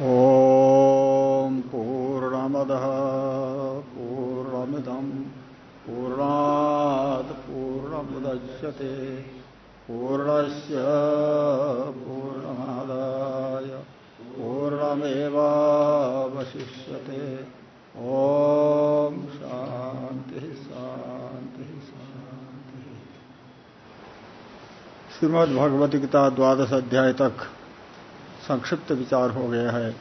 ॐ पूर्णमदः पूर्णमिदम् पूर्णात् पूर्णमुदच्यते। पूर्णस्य पूर्णमादाय पूर्णमेवावशिष्यते। ॐ शान्तिः शान्तिः शान्तिः। श्रीमद् भगवती गीता द्वादश अध्याय तक संक्षिप्त विचार हो गया है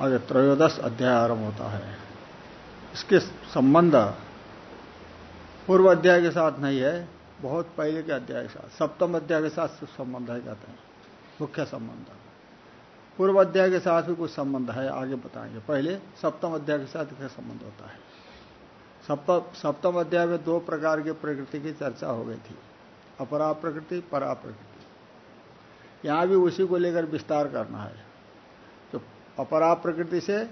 आगे त्रयोदश अध्याय आरंभ होता है। इसके संबंध पूर्व अध्याय के साथ नहीं है, बहुत पहले के अध्याय के साथ, सप्तम अध्याय के साथ संबंध है कहते हैं, मुख्य संबंध। पूर्व अध्याय के साथ भी कुछ संबंध है, आगे बताएँगे। पहले सप्तम अध्याय के साथ क्या संबंध होता है? सप्तम अध्याय में दो प्रकार की प्रकृति की चर्चा हो गई थी, अपरा प्रकृति, परा प्रकृति। यहाँ भी उसी को लेकर विस्तार करना है। तो अपरा प्रकृति से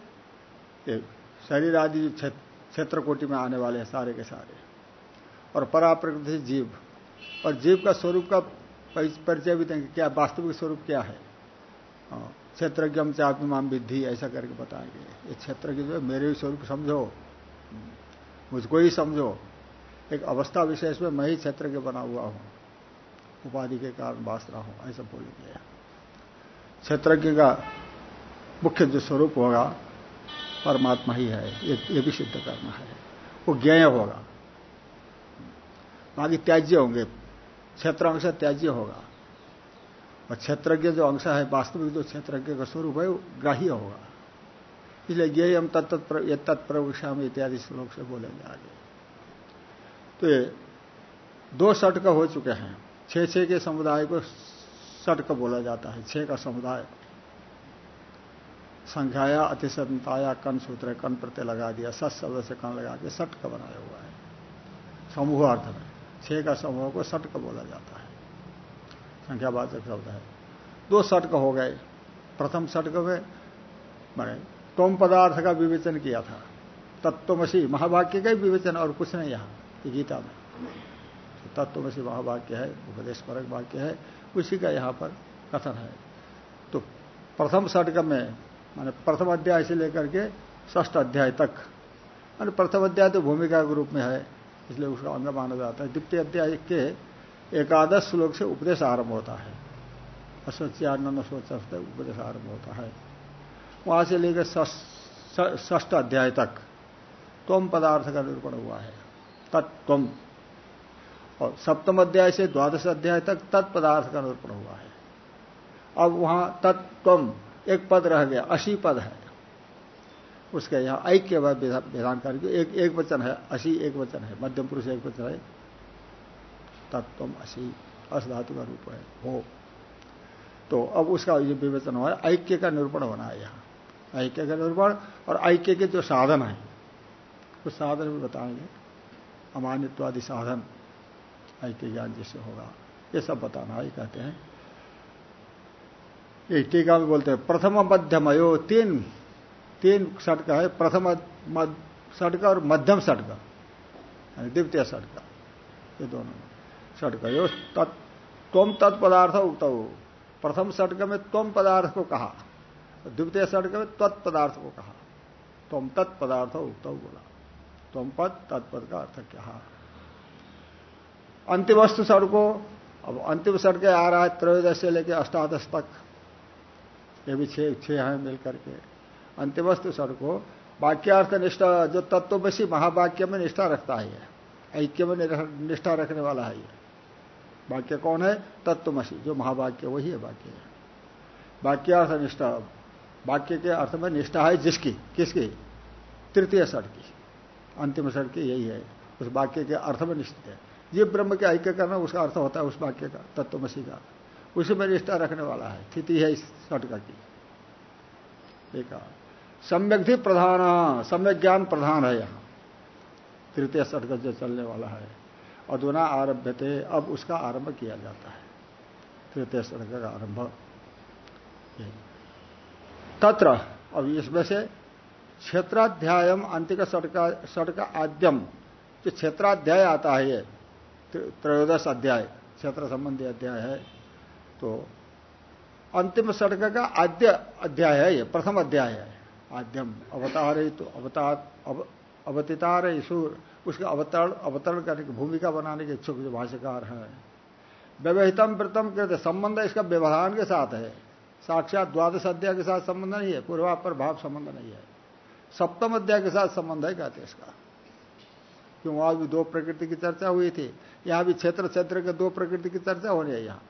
शरीर आदि क्षेत्र कोटि में आने वाले हैं सारे के सारे। और परा प्रकृति से जीव। और जीव का स्वरूप का परिचय भी देंगे। क्या वास्तविक स्वरूप क्या है? हाँ, क्षेत्रज्ञम चापिमाम विद्धि ऐसा करके बताएँगे। ये क्षेत्र की जो है मेरे स्वरूप समझो। मुझको ही समझो। एक अवस्था विशेष में मैं ही क्षेत्र के बना हुआ हूँ। उपाधि के कारण बास रहा हूँ ऐसा बोलेंगे क्षेत्रज्ञ का मुख्य जो स्वरूप होगा परमात्मा ही है ये, भी सिद्ध करना है। वो ज्ञेय होगा। बाकी त्याज्य होंगे। क्षेत्र अंश त्याज्य होगा। और क्षेत्रज्ञ जो अंश है वास्तविक जो क्षेत्रज्ञ का स्वरूप है वो ग्राह्य होगा। इसलिए ज्ञेयम तत्त ये तत्प्रवक्षा में इत्यादि श्लोक से बोलेंगे आगे। तो ये दो षटक हो चुके हैं। छह छह के समुदाय को षटक बोला जाता है, छह का समुदाय। संख्याया अतिशताया कन सूत्र कन प्रत्यय लगा दिया, सत शब्द से कन लगा के षटक बनाया हुआ है। समूह अर्थ में, छह का समूह को षटक बोला जाता है। संख्यावाचक शब्द है। दो षटक हो गए। प्रथम षटक में मैंने तोम पदार्थ का विवेचन किया था। तत्वमसी महावाक्य का विवेचन और कुछ नहीं यहाँ गीता में। तत्वमसी महावाक्य है, उपदेश परक वाक्य है, उसी का यहाँ पर कथन है। तो प्रथम षटक में, माने प्रथम अध्याय से लेकर के ष्ठ अध्याय तक, माने प्रथम अध्याय तो भूमिका के रूप में है, इसलिए उसका अंग माना जाता है। द्वितीय अध्याय के एकादश श्लोक से उपदेश आरंभ होता है। असोच्यानंद सोच उपदेश आरंभ होता है। वहाँ से लेकर ष्ठ अध्याय तक त्वम पदार्थ का निरूपण हुआ है। तत्व और सप्तम अध्याय से द्वादश अध्याय तक तत्पदार्थ का निरूपण हुआ है। अब वहाँ तत्व एक पद रह गया, अशी पद है। उसके यहाँ ऐक्य विधान करके एक एक वचन है, अशी एक वचन है, मध्यम पुरुष एक वचन है। तत्व अशी अस धातु का रूप है, हो। तो अब उसका ये विवेचन हुआ है ऐक्य का निरूपण होना है यहाँ। ऐक्य का निरूपण और ऐक्य के जो साधन है उस साधन भी बताएँगे। अमानित्वादि साधन। ऐक्य ज्ञान जिससे होगा। ये सब बताना है कहते हैं। ये टीका में बोलते हैं, प्रथम मध्यम अयो तीन तीन षटक है, प्रथम षटक और मध्यम षटक द्वितीय षटक, ये दोनों षटक। यो तुम तत्पदार्थ उक्त। प्रथम षटक में तुम पदार्थ को कहा, द्वितीय षटक में तत्पदार्थ को कहा। तुम तत्पदार्थ उक्त बोला। तुम पद, तत्पद का अर्थ क्या? अंतिम वस्तु सड़को अब अंतिम सड़क आ रहा है त्रयोदश से लेकर अष्टादश तक। ये भी छह छह हैं मिलकर के। अंतिम वस्तु सड़को वाक्यार्थ निष्ठा जो तत्वशी महावाक्य में निष्ठा रखता है ऐक्य में निष्ठा रखने वाला है ये। वाक्य कौन है? तत्वमसी, जो महावाक्य, वही है वाक्य। वाक्यार्थ निष्ठा वाक्य के अर्थ में निष्ठा है जिसकी? किसकी? तृतीय सड़ की। अंतिम सड़ की यही है। उस वाक्य के अर्थ में निष्ठित है। ये ब्रह्म के ऐक्य करना, उसका अर्थ होता है उस वाक्य का तत्वमसी का। उसी में रिश्ता रखने वाला है, स्थिति है इस षटका की। एक सम्यक थी प्रधान, सम्यक ज्ञान प्रधान है यहाँ। तृतीय षटक जो चलने वाला है, अधुना आरभ्य थे अब उसका आरंभ किया जाता है। तृतीय षटक का आरंभ। तत्र, अब इसमें से क्षेत्राध्यायम अंतिक षटका आद्यम जो क्षेत्राध्याय आता है त्रयोदश अध्याय क्षेत्र संबंधी अध्याय है तो अंतिम सड़क का आद्य अध्याय है ये प्रथम अध्याय है आद्यम अवतार तो अवतार अव, अवतितार ईश्वर उसका अवतरण अवतरण करने की भूमिका बनाने के इच्छुक जो भाष्यकार है। व्यवहितम प्रथम कहते संबंध इसका व्यवधान के साथ है साक्षात द्वादश अध्याय के साथ संबंध नहीं है पूर्वापर भाव संबंध नहीं है। सप्तम अध्याय के साथ संबंध है कहते इसका। क्यों? वहाँ भी दो प्रकृति की चर्चा हुई थी। यहाँ भी क्षेत्र क्षेत्र के दो प्रकृति की चर्चा होनी है यहाँ।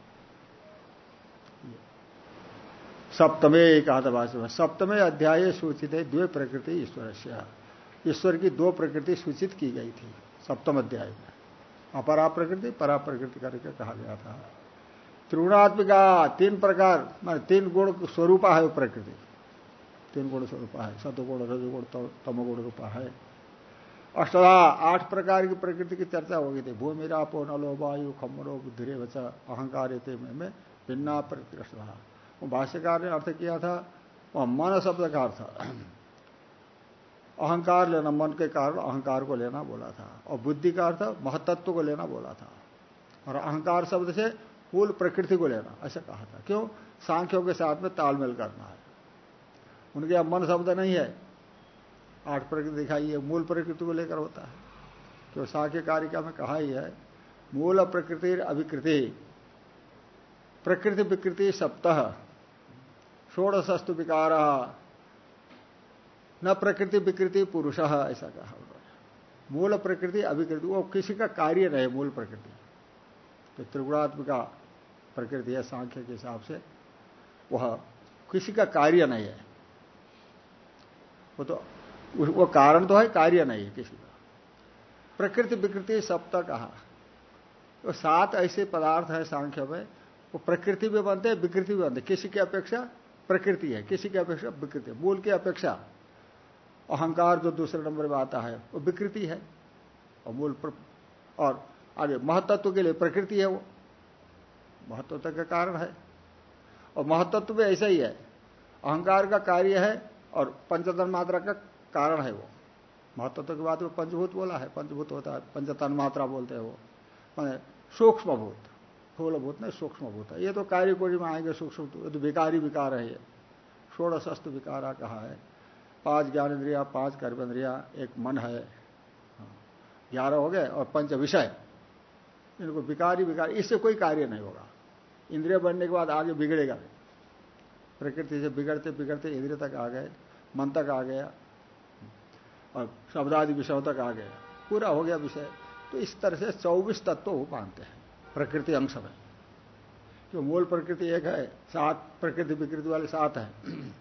सप्तमे कहा में, सप्तमे अध्याय सूचित है, द्वे प्रकृति ईश्वर से ईश्वर की दो प्रकृति सूचित की गई थी, सप्तम अध्याय में। अपरा प्रकृति, परा प्रकृति करके कहा गया था। त्रिगुणात्मिका, तीन प्रकार, मान तीन गुण स्वरूपा है वो प्रकृति। तीन गुण स्वरूपा है सतुगुण रजगुण तमगुण रूपा है। अष्टधा, आठ प्रकार की प्रकृति की चर्चा हो गई थी। भूमि रापो, नलो, वायु खमरो बुद्धिरे बचा अहंकार में भिन्ना अष्टधा। वो भाष्यकार ने अर्थ किया था वह मन शब्द का अर्थ अहंकार लेना, मन के कारण अहंकार को लेना बोला था, और बुद्धि का अर्थ महतत्व को लेना बोला था। और अहंकार शब्द से कुल प्रकृति को लेना, ऐसा कहा था। क्यों? सांख्यों के साथ में तालमेल करना है। उनके अब मन शब्द नहीं है। आठ प्रकृति दिखाई है, मूल प्रकृति को लेकर होता है। क्यों सांख्य कारिका में कहा ही है, मूल प्रकृति अभिकृति, प्रकृति विकृति सप्तः, षोड़शस्तु विकार, न प्रकृति विकृति पुरुष, ऐसा कहा मूल प्रकृति अभिकृति, वो किसी का कार्य नहीं मूल प्रकृति। तो त्रिगुणात्मिका प्रकृति है, सांख्य के हिसाब से, वह किसी का कार्य नहीं है। वो तो वो कारण तो है, कार्य नहीं है किसी का। प्रकृति विकृति सप्त कहा। तो सात ऐसे पदार्थ है सांख्य में, वो प्रकृति भी बनते हैं, विकृति भी बनते किसी की अपेक्षा प्रकृति है, किसी की अपेक्षा विकृति मूल की अपेक्षा। अहंकार जो दूसरे नंबर में आता है, वो विकृति है, और मूल. और आगे महतत्व के लिए प्रकृति है वो। महत्वत्व का कारण है। और महत्त्व भी ऐसा ही है। अहंकार का कार्य है, और पंचतन मात्रा का कारण है वो। महत्वत्व की बात में पंचभूत बोला है। पंचभूत होता है पंचतन मात्रा बोलते हैं वो। मैंने सूक्ष्म भूत स्थूलभूत नहीं सूक्ष्म भूत है। ये तो कार्य कोड़ी में आएँगे सूक्ष्म तो विकारी विकार है ये। षोड़शस्त विकारा कहा है। पाँच ज्ञान इंद्रिया पाँच कर्मेंद्रिया एक मन है। हाँ, ग्यारह हो गए और पंच विषय। इनको विकारी विकार इससे कोई कार्य नहीं होगा। इंद्रिय बनने के बाद आगे बिगड़ेगा। प्रकृति से बिगड़ते बिगड़ते इंद्रिय तक आ गए मन तक आ गया। और शब्दादि विषयों तक आ गया। पूरा हो गया विषय। तो इस तरह से चौबीस तत्व हो पाते हैं। प्रकृति अंश में जो मूल प्रकृति एक है, सात प्रकृति विकृति वाले सात हैं।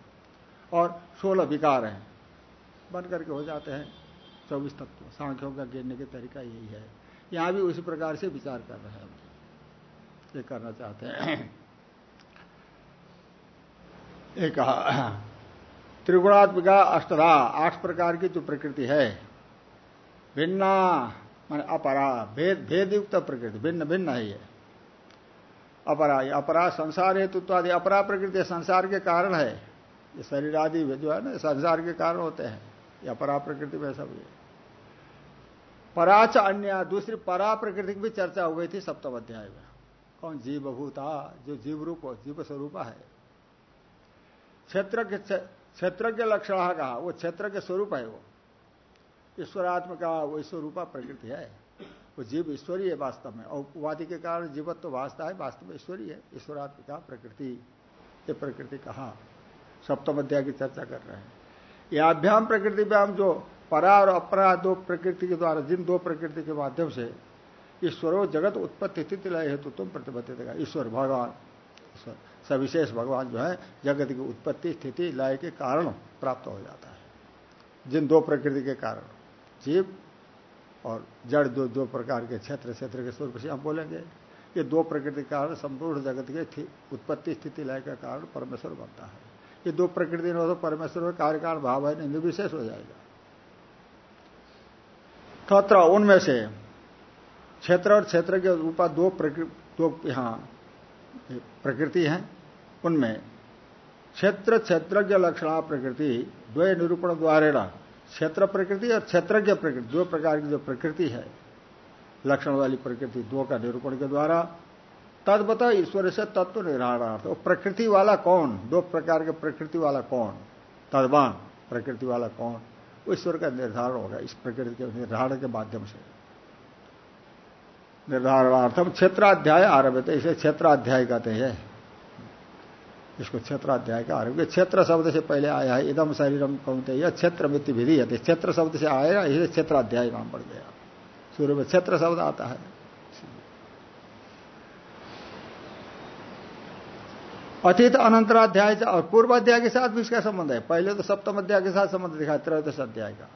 और सोलह विकार हैं। बन करके हो जाते हैं चौबीस तत्व। सांख्यों का गिरने का तरीका यही है। यहाँ भी उसी प्रकार से विचार कर रहे हैं। ये करना चाहते हैं। एक त्रिगुणात्मिका अष्टधा, आठ प्रकार की जो प्रकृति है। भिन्ना, मान अपरा, भेद भेद युक्त प्रकृति, भिन्न भिन्न है ये। अपरा ये अपरा संसार हेतुत्वादि, अपरा प्रकृति संसार के कारण है। ये शरीर आदि जो है ना, संसार के कारण होते हैं। ये अपरा प्रकृति में सब ये। पराच अन्य, दूसरी परा प्रकृति की भी चर्चा हो गई थी सप्तम अध्याय में। कौन? जीव भूता जो जीव रूप जीव स्वरूप है। क्षेत्र के क्षेत्र के लक्षण कहा, वो क्षेत्र के स्वरूप है वो। ईश्वरात्म का वो ईश्वरूपा प्रकृति है। वो जीव ईश्वरीय है वास्तव में। और उपाधि के कारण जीवत्व तो वास्ता है, वास्तव में ईश्वरीय है। ईश्वरात्म का प्रकृति, ये प्रकृति कहा? सप्तम अध्याय की चर्चा कर रहे हैं। याभ्याम प्रकृति व्याम जो परा और अपरा दो प्रकृति के द्वारा, जिन दो प्रकृति के माध्यम से ईश्वरो जगत उत्पत्ति स्थिति लय हेतु तुम प्रतिबद्ध ईश्वर, भगवान, ईश्वर। सविशेष भगवान जो है जगत की उत्पत्ति, स्थिति, लय के कारण प्राप्त हो जाता है। जिन दो प्रकृति के कारण, जीव और जड़ दो दो प्रकार के क्षेत्र क्षेत्र के स्वरूप से हम बोलेंगे, ये दो प्रकृति के कारण संपूर्ण जगत के उत्पत्ति, स्थिति, लय का कारण परमेश्वर बनता है। ये दो प्रकृति न हो तो परमेश्वर कार्य कारण भाव है निर्विशेष हो जाएगा। तत्र उनमें से क्षेत्र और क्षेत्र के रूपा दो प्रकृति दो, यहाँ प्रकृति हैं, उनमें क्षेत्र, क्षेत्रज्ञ लक्षणा प्रकृति, द्वय निरूपण द्वारा क्षेत्र प्रकृति और क्षेत्रज्ञ प्रकृति, दो प्रकार की जो प्रकृति है, लक्षण वाली प्रकृति दो का निरूपण के द्वारा तद ईश्वर से तत्व निर्धारणार्थ। प्रकृति वाला कौन? दो प्रकार के प्रकृति वाला कौन? तदवान, प्रकृति वाला कौन? ईश्वर का निर्धारण होगा, इस प्रकृति के निर्धारण के माध्यम से। निर्धारणार्थम क्षेत्राध्याय आरभ है इसे क्षेत्राध्याय कहते हैं। इसको क्षेत्राध्याय का आरभ क्षेत्र शब्द से पहले आया है, इदम शरीरम कहते यह क्षेत्र मित्ति विधि है क्षेत्र शब्द से आया इसे क्षेत्राध्याय नाम पड़ गया। शुरू में क्षेत्र शब्द आता है। अतीत अनंतराध्याय और पूर्वाध्याय के साथ भी इसका संबंध है। पहले तो सप्तम अध्याय के साथ संबंध दिखा त्रयोदश अध्याय का।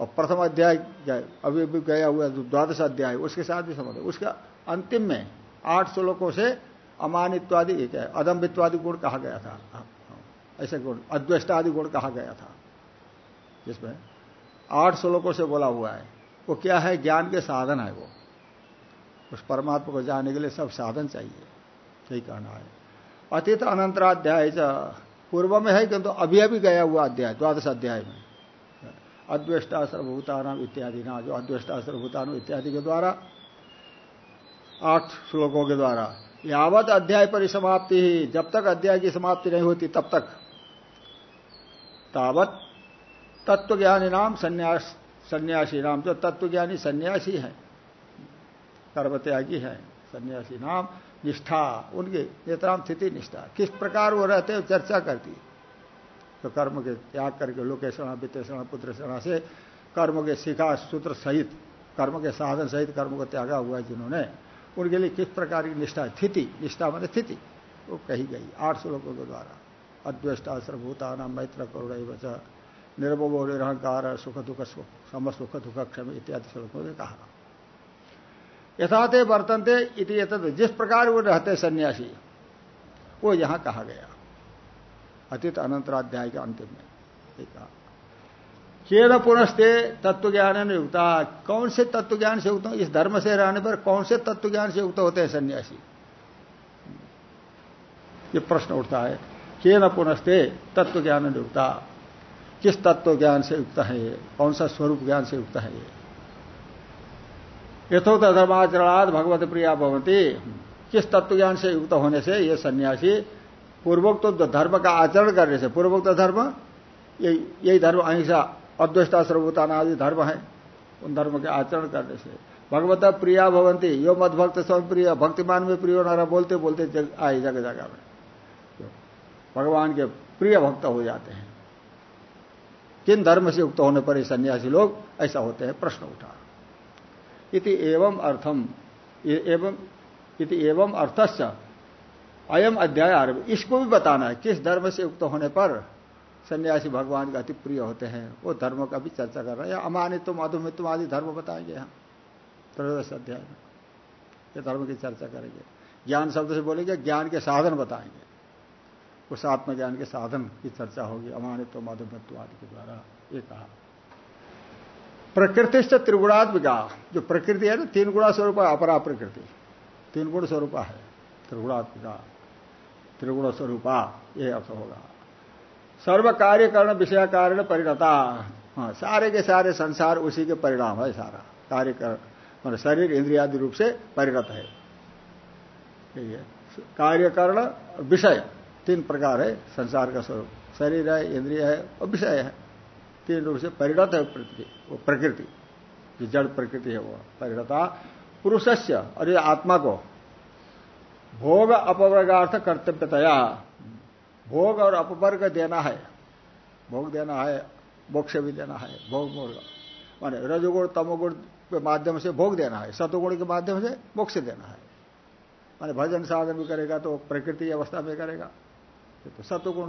और प्रथम अध्याय अभी अभी गया हुआ द्वादश अध्याय, उसके साथ भी संबंध है। उसका अंतिम में आठ श्लोकों से अमानित्वादि एक है, अदम्बित्वादि गुण कहा गया था। ऐसे गुण, अद्वेष्टादि गुण कहा गया था, जिसमें आठ श्लोकों से बोला हुआ है। वो क्या है? ज्ञान के साधन है वो। उस परमात्मा को जानने के लिए सब साधन चाहिए। यही कहना है। अतीत अनंतराध्याय पूर्व में है किंतु अभी अभी गया हुआ अध्याय, द्वादश अध्याय में। अद्वेष्टा सर्वभूतान इत्यादि ना जो अद्वेष्टा सर्वभूतान इत्यादि के द्वारा, आठ श्लोकों के द्वारा, यावत अध्याय परिसमाप्ति ही जब तक अध्याय की समाप्ति नहीं होती, तब तक। तावत तत्वज्ञानी नाम संन्यास सन्यासी नाम जो तत्वज्ञानी सन्यासी है कर्मत्यागी है सन्यासी नाम निष्ठा, उनके नेत्राम स्थिति निष्ठा, किस प्रकार वो रहते हैं, चर्चा करती तो कर्म के त्याग करके लोकेशणा वित्तेषणा पुत्रेषणा से कर्म के शिखा, सूत्र सहित, कर्म के साधन सहित कर्म को त्यागा हुआ जिन्होंने। उनके लिए किस प्रकार की निष्ठा? स्थिति। निष्ठा मतलब स्थिति। वो कही गई। आठ श्लोकों के द्वारा। अद्वेष्टा, सर्वभूताना, मैत्र, करुण बच निर्भो निरहंकार, सुख, दुख सम, सुख, दुख, क्षम इत्यादि श्लोकों ने कहा। यथाते वर्तनते जिस प्रकार वो रहते सन्यासी, वो यहाँ कहा गया। अतीत अनंतराध्याय के अंतिम में। कहा। केन पुनस्ते तत्व ज्ञान युक्ता। कौन से तत्व ज्ञान से युक्त इस धर्म से रहने पर कौन से तत्व ज्ञान से युक्त होते हैं सन्यासी? ये प्रश्न उठता है। केन पुनस्ते तत्व ज्ञान युक्ता। किस तत्व ज्ञान से युक्त है ये? कौन सा स्वरूप ज्ञान से युक्त है ये? यथोक्त धर्माचरणाद भगवत प्रिया भवती किस तत्व ज्ञान से युक्त होने से ये सन्यासी पूर्वोक्त तो धर्म का आचरण करने से पूर्वोक्त धर्म यही धर्म अहिंसा अद्वैष्टा सर्वभूतान आदि धर्म है उन धर्म के आचरण करने से। भगवत प्रिया भवंती यो मद भक्त सब प्रिय भक्तिमान में प्रिय नारा बोलते बोलते जग, आए जगह जगह में। भगवान के प्रिय भक्त हो जाते हैं। किन धर्म से युक्त होने पर सन्यासी लोग ऐसा होते हैं? प्रश्न उठा। इति एवं अर्थम एवं इति एवं अर्थस्य अयम अध्याय आरभ। इसको भी बताना है, किस धर्म से युक्त होने पर सन्यासी भगवान का अति प्रिय होते हैं। वो धर्म का भी चर्चा कर रहे हैं। अमानित्व, मधुमित्व आदि धर्म बताएँगे हम। त्रयोदश अध्याय में। ये धर्म की चर्चा करेंगे। ज्ञान शब्द से बोलेंगे, ज्ञान के साधन बताएँगे। उस आत्मज्ञान के साधन की चर्चा होगी, अमानित्व, मधुमित्व आदि के द्वारा। ये कहा। प्रकृति से त्रिगुणात्मिका जो प्रकृति है ना, तीन गुणा स्वरूप अपरा प्रकृति। तीन गुण स्वरूप है त्रिगुणात्मिका त्रिगुण स्वरूपा ये अर्थ होगा। सर्व कार्य करण विषय कारण परिणता। हाँ सारे के सारे संसार उसी के परिणाम है सारा। कार्य कर शरीर इंद्रियादि रूप से परिणत है। कार्यकरण विषय, तीन प्रकार है संसार का स्वरूप। शरीर है, इंद्रिय है और विषय है। तीन रूप से परिणत है प्रकृति, वो प्रकृति। जो जड़ प्रकृति है वो, परिणता। पुरुषस्य, और ये आत्मा को भोग अपवर्गार्थ कर्तव्यतया। भोग और अपवर्ग देना है। भोग देना है, मोक्ष भी देना है, भोग मोर्ग। माने रजोगुण, तमोगुण के माध्यम से भोग देना है, सतुगुण के माध्यम से मोक्ष देना है। माने भजन साधन भी करेगा तो प्रकृति अवस्था में करेगा। तो सतुगुण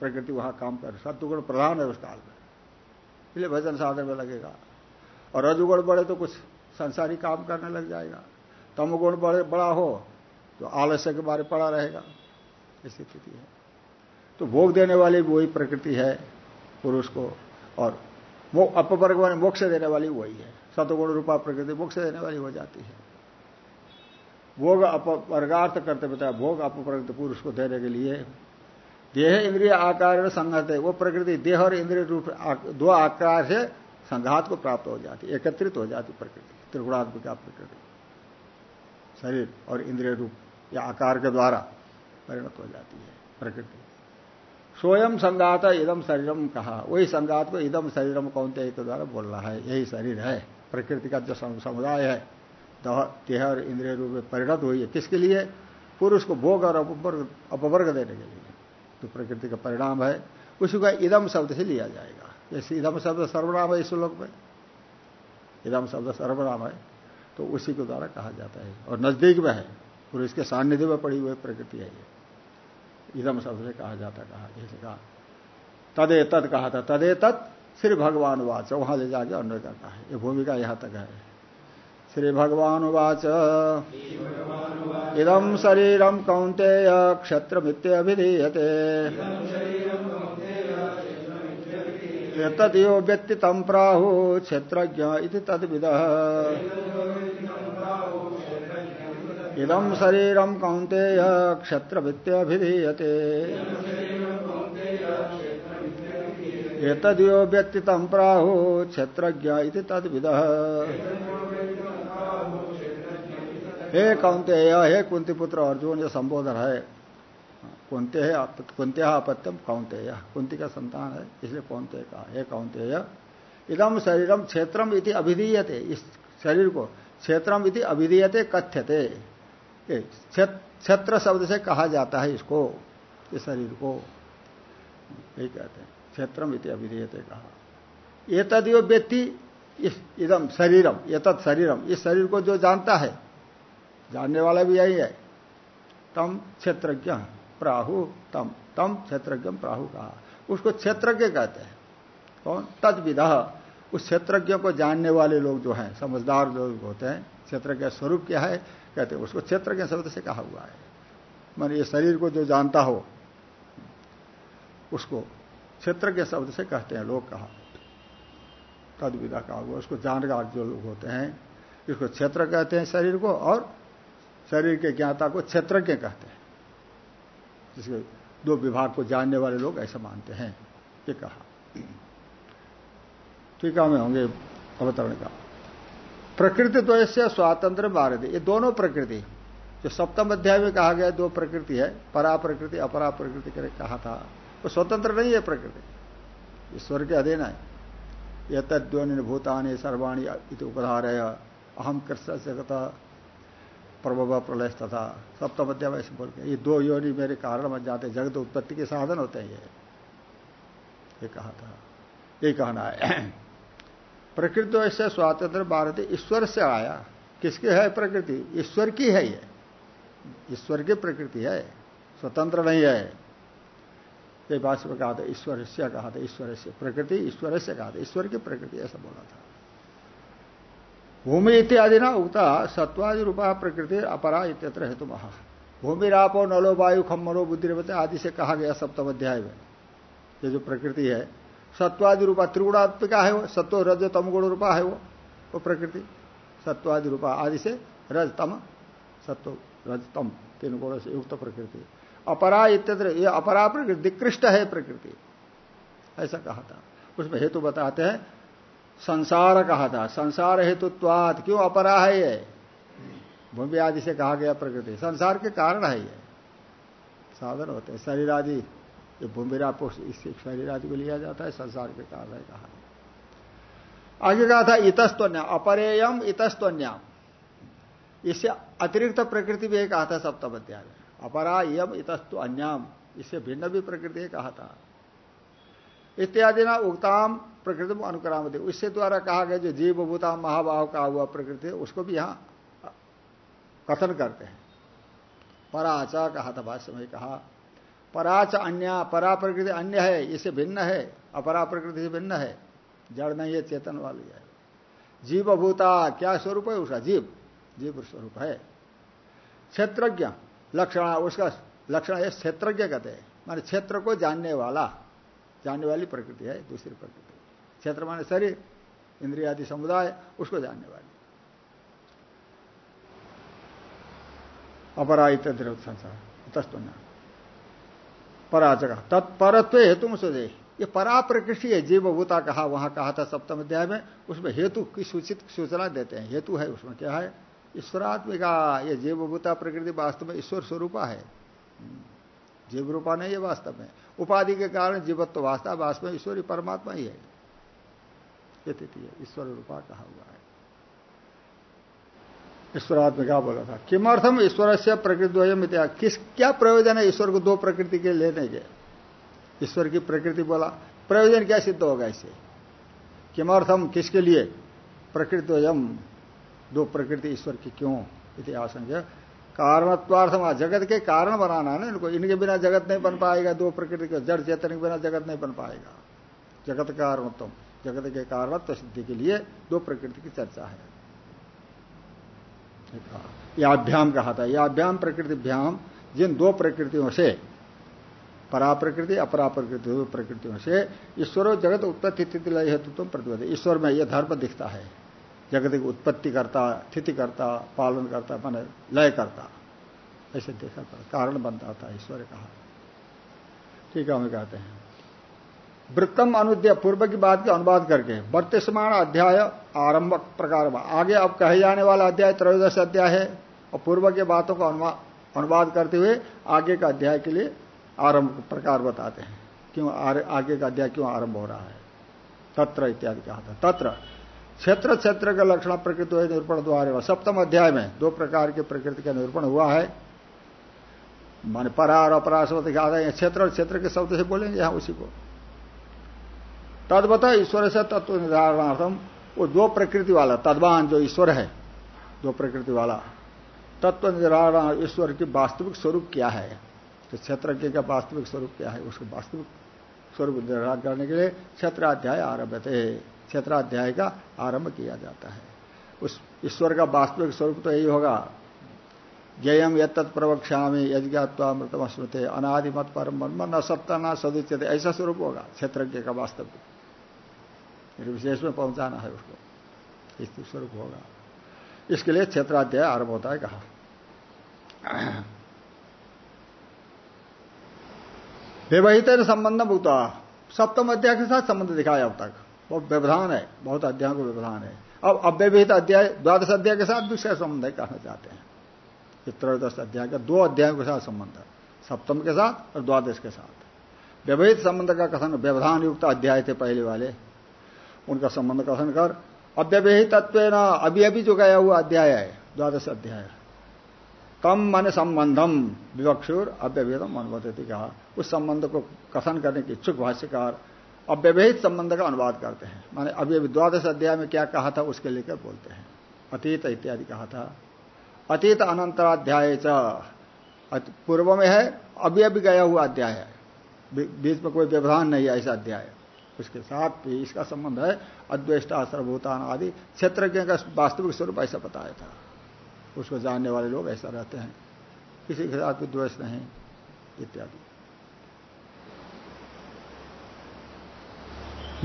प्रकृति वहाँ काम कर, सतुगुण प्रधान है उस काल में। इसलिए भजन साधन में लगेगा। और रजुगुण बढ़े तो कुछ संसारी काम करने लग जाएगा। तमगुण बड़े बड़ा हो तो आलस्य के बारे पड़ा रहेगा। ऐसी स्थिति है। तो भोग देने वाली वही प्रकृति है, पुरुष को, और वो अपवर्ग में मोक्ष देने वाली वही है। सतगुण रूपा प्रकृति मोक्ष देने वाली हो जाती है। भोग अपवर्गार्थ करते बताया, भोग अपवर्ग पुरुष को देने के लिए देह इंद्रिय आकार संघात है। वो प्रकृति देह और इंद्रिय रूप दो आकार से संघात को प्राप्त हो जाती, एकत्रित हो जाती प्रकृति, त्रिगुणात्मिका प्रकृति। शरीर और इंद्रिय रूप। या आकार के द्वारा परिणत हो जाती है, प्रकृति। स्वयं संगात इदम शरीरम कहा। वही संगात को इदम शरीरम कौन के द्वारा बोल रहा है, यही शरीर है, प्रकृति का जो समुदाय है, देह और इंद्रिय रूप में परिणत हुई है। किसके लिए? पुरुष को भोग और अपवर्ग अपवर्ग देने के लिए। तो प्रकृति का परिणाम है, उसी का इदम शब्द से लिया जाएगा। जैसे इदम शब्द सर्वनाम है इस श्लोक में। इदम शब्द सर्वनाम है तो उसी के द्वारा कहा जाता है। और नज़दीक में है पुरुष के सान्निध्य में पड़ी हुई प्रकृति है ये। इदम शब्द से कहा जाता कहा, जैसे कहा। तदे तद कहा था तदे तत् श्री भगवान वाच, वहाँ ले जाके अन्य करता है। ये भूमिका यहाँ तक है। श्री भगवान वाच। इदम शरीरम कौंतेय क्षत्र मित्यभिधीयते तदयो व्यक्ति तम प्राहु क्षेत्रज्ञ तद्विद। इदम शरीरम कौंतेय क्षत्र मित्यभिधीयते एतदियो व्यक्ति प्राहु क्षेत्रज्ञ इति तद्विद। हे कौंते हे कुंती पुत्र अर्जुन, ये संबोधन है कुंते कुंत्य अपत्यम कौंते कुंती का संतान है, इसलिए कौनते कहा हे। कौंते इदम शरीरम क्षेत्रम इति अभिधीयते, इस शरीर को क्षेत्रम इति अभिधीयते, कथ्यते। क्षेत्र शब्द से कहा जाता है इसको, इस शरीर को। यही कहते हैं। क्षेत्रम इति अभिधीयते कहा। ये व्यक्ति इस इदम शरीरम ये तत् शरीरम, इस शरीर को जो जानता है, जानने वाला भी यही है। तम क्षेत्रज्ञ, प्राहु, तम। तम क्षेत्रज्ञ, प्राहु कहा। उसको क्षेत्रज्ञ कहते हैं। कौन? तद विधा उस क्षेत्रज्ञ को जानने वाले लोग जो हैं, समझदार लोग होते हैं क्षेत्र का स्वरूप क्या है? कहते हैं उसको क्षेत्र के शब्द से कहा हुआ है। मान ये शरीर को जो जानता हो, उसको क्षेत्र के शब्द से कहते हैं लोग कहा। तद विधा कहा हुआ, उसको जानकार जो लोग होते हैं, इसको क्षेत्र कहते हैं शरीर को और शरीर के ज्ञाता को क्षेत्र के कहते हैं। जिसके दो विभाग को जानने वाले लोग ऐसा मानते हैं, ये कहा। टीका में होंगे अवतरण का प्रकृति द्वय से स्वातंत्र भारत ये दोनों प्रकृति जो सप्तम अध्याय में कहा गया दो प्रकृति है परा प्रकृति अपरा प्रकृति करे कहा था। वो स्वतंत्र नहीं है प्रकृति। ईश्वर के अधीन है। यह तद्योनि भूतानि सर्वाणी उपधार है अहम कृष्ण से प्रभव प्रलय तथा सप्तम अध्याय ऐसे बोल के ये दो योनि मेरे कारण बन जाते जगत उत्पत्ति के साधन होते हैं ये। ये कहा था। ये कहना है। प्रकृति ऐसे स्वातंत्र भारत ईश्वर से आया। किसके है प्रकृति? ईश्वर की है ये। ईश्वर की प्रकृति है। स्वतंत्र नहीं है। ये भाषा में कहा था, ईश्वर से कहा था, ईश्वर से। प्रकृति ईश्वर से कहा था। ईश्वर की प्रकृति, ऐसा बोला था। भूमि इत्यादि ना उगता सत्वादि रूपा प्रकृति अपरा इत्यत्र हेतु महा भूमि रापो, नलो, वायु खम्मरो बुद्धि आदि से कहा गया सप्तम अध्याय में। ये जो प्रकृति है सत्वादि रूपा त्रिगुणात्मिका है वो, सत्व, रज, तम, गुण रूपा है वो वो प्रकृति। सत्वादि रूपा आदि से रज, तम, सत्व, रज, तम, तीन गुणों से युक्त प्रकृति। अपरा इत्यत्र, ये अपरा प्रकृति दिकृष्ट है प्रकृति। ऐसा कहा था। उसमें हेतु बताते हैं, संसार कहा था। संसार हेतुत्वाद क्यों अपरा है ये? भूमि आदि से कहा गया प्रकृति। संसार के कारण है ये। साधन होते शरीर आदि जो भूमिरापो इससे शरीर आदि को लिया जाता है, संसार के कारण है कहा। आगे कहा था, इतस्तन्याम, अपरेयम इतस्तन्याम। इससे अतिरिक्त प्रकृति भी कहा था सप्तम अध्याय में। अपरा यम इतस्तु अन्याम इससे भिन्न भी प्रकृति कहा था। इत्यादि ना उगताम प्रकृति में अनुक्राम दे उससे द्वारा कहा गया जो जीव, भूता महाभाव का हुआ प्रकृति, उसको भी यहाँ कथन करते हैं। पराचा कहा था, भाष्य में कहा पराच अन्य परा प्रकृति अन्य है इससे भिन्न है अपरा प्रकृति से भिन्न है। जड़ नहीं है, चेतन वाली है। जीव भूता क्या स्वरूप है उसका? जीव। जीव स्वरूप है। क्षेत्रज्ञ, लक्षण, उसका लक्षण है क्षेत्रज्ञ कहते हैं। मान क्षेत्र को जानने वाला, जानने वाली प्रकृति है, दूसरी प्रकृति। क्षेत्र माने शरीर, इंद्रिया आदि समुदाय, उसको जानने वाली। अपरा इतर संसार तस्तुन्ना पराचक तत्परत्व हेतु मुझे ये परा प्रकृति है, जीवभूता कहा, वहाँ कहा था सप्तम अध्याय में, उसमें हेतु की सूचित सूचना देते हैं। हेतु है उसमें क्या है? ईश्वरात्मिका, ये जीवभूता प्रकृति वास्तव में ईश्वर स्वरूपा है। जीव रूपा नहीं है वास्तव में। उपाधि के कारण जीवत्व वास्तव वास्तव में ईश्वरी परमात्मा ही है, ईश्वर रूपा कहा हुआ है। ईश्वरात्मिका बोला था। किमर्थम ईश्वर से प्रकृति इत्या किस, क्या प्रयोजन है ईश्वर को दो प्रकृति के लेने के? ईश्वर की प्रकृति बोला, प्रयोजन क्या सिद्ध होगा इसे किमर्थम, किसके लिए? प्रकृतिवयम दो प्रकृति ईश्वर की क्यों? इतिहास कारणत्वार्थम, जगत के कारण बनाना है ना इनको। इनके बिना जगत नहीं बन पाएगा, दो प्रकृति के। जड़ चेतन के बिना जगत नहीं बन पाएगा। जगत कारणत्व, जगत के कारणत्व सिद्धि के लिए दो प्रकृति की चर्चा है। याभ्याम कहा था। याभ्याम प्रकृतिभ्याम, जिन दो प्रकृतियों से परा प्रकृति अपरा प्रकृति दो प्रकृतियों से, ईश्वर जगत उत्पत्ति स्थिति लय हेतु तुम प्रतिबद्ध ईश्वर में यह धर्म दिखता है। जगत की उत्पत्ति करता, स्थिति करता, पालन करता, मैंने लय करता। ऐसे देखा कारण बनता था, ईश्वर कहा। ठीक है, हमें कहते हैं। वृत्तम अनुद्य पूर्व की बात के अनुवाद करके वर्तमान अध्याय आरंभ प्रकार आगे अब कहे जाने वाला अध्याय त्रयोदश अध्याय है और पूर्व के बातों का अनुवाद करते हुए आगे का अध्याय के लिए आरंभ प्रकार बताते हैं। क्यों आगे का अध्याय क्यों आरंभ हो रहा है? तत्र इत्यादि कहा था। तत्र क्षेत्र क्षेत्र का लक्षण प्रकृति हुए निरूपण द्वारा सप्तम अध्याय में दो प्रकार के प्रकृति का निरूपण हुआ है। माने परा और अपरा शब्द दिखा क्षेत्र और क्षेत्र के शब्द से बोलेंगे, यहाँ उसी को। तदवत ईश्वर से तत्व निर्धारणार्थम, वो दो प्रकृति वाला, तद्वान जो ईश्वर है, दो प्रकृति वाला, तत्व निर्धारण ईश्वर की वास्तविक स्वरूप क्या है? तो क्षेत्र का वास्तविक स्वरूप क्या है? उसको वास्तविक स्वरूप निर्धारण करने के लिए क्षेत्राध्याय आरभ थे क्षेत्राध्याय का आरंभ किया जाता है। उस ईश्वर का वास्तविक स्वरूप तो यही होगा। जयम यद प्रवक्ष्यामी यज्ञात्वामृतम स्मृत अनादिमत परम न सत्ता न सदुचित ऐसा स्वरूप होगा क्षेत्रज्ञ का वास्तविक। विशेष में पहुंचाना है उसको। इस स्वरूप होगा। इसके लिए क्षेत्राध्याय आरंभ होता है कहा। विवाहित संबंध भूता सप्तम अध्याय के साथ संबंध दिखाया अब तक। बहुत व्यवधान है। बहुत अध्याय को व्यवधान है। अब अव्यवहित अध्याय, द्वादश अध्याय के साथ दूसरा संबंध है कहना चाहते हैं। त्रयोदश अध्याय का दो अध्यायों के साथ संबंध है। सप्तम के साथ और द्वादश के साथ। व्यवहित संबंध का कथन व्यवधान युक्त अध्याय थे पहले वाले। उनका संबंध कथन कर अव्यवहित तत्व न अभी अभी जो गया हुआ अध्याय है, द्वादश अध्याय। तम मन संबंधम, विवक्षुर अव्यवहितम अनुबदती कहा। उस संबंध को कथन करने की इच्छुक भाष्यकार अव्यवहित संबंध का अनुवाद करते हैं। माने अभी अभी द्वादश अध्याय में क्या कहा था उसके लेकर बोलते हैं। अतीत इत्यादि कहा था। अतीत अनंतराध्याय पूर्व में है, अभी अभी गया हुआ अध्याय है। बीच में कोई व्यवधान नहीं है ऐसा अध्याय। उसके साथ भी इसका संबंध है, अद्वेष्टा, सर्वभूतान आदि क्षेत्रज्ञ का वास्तविक स्वरूप ऐसा बताया था, उसको जानने वाले लोग ऐसा रहते हैं। किसी के साथ भी द्वेष नहीं, इत्यादि।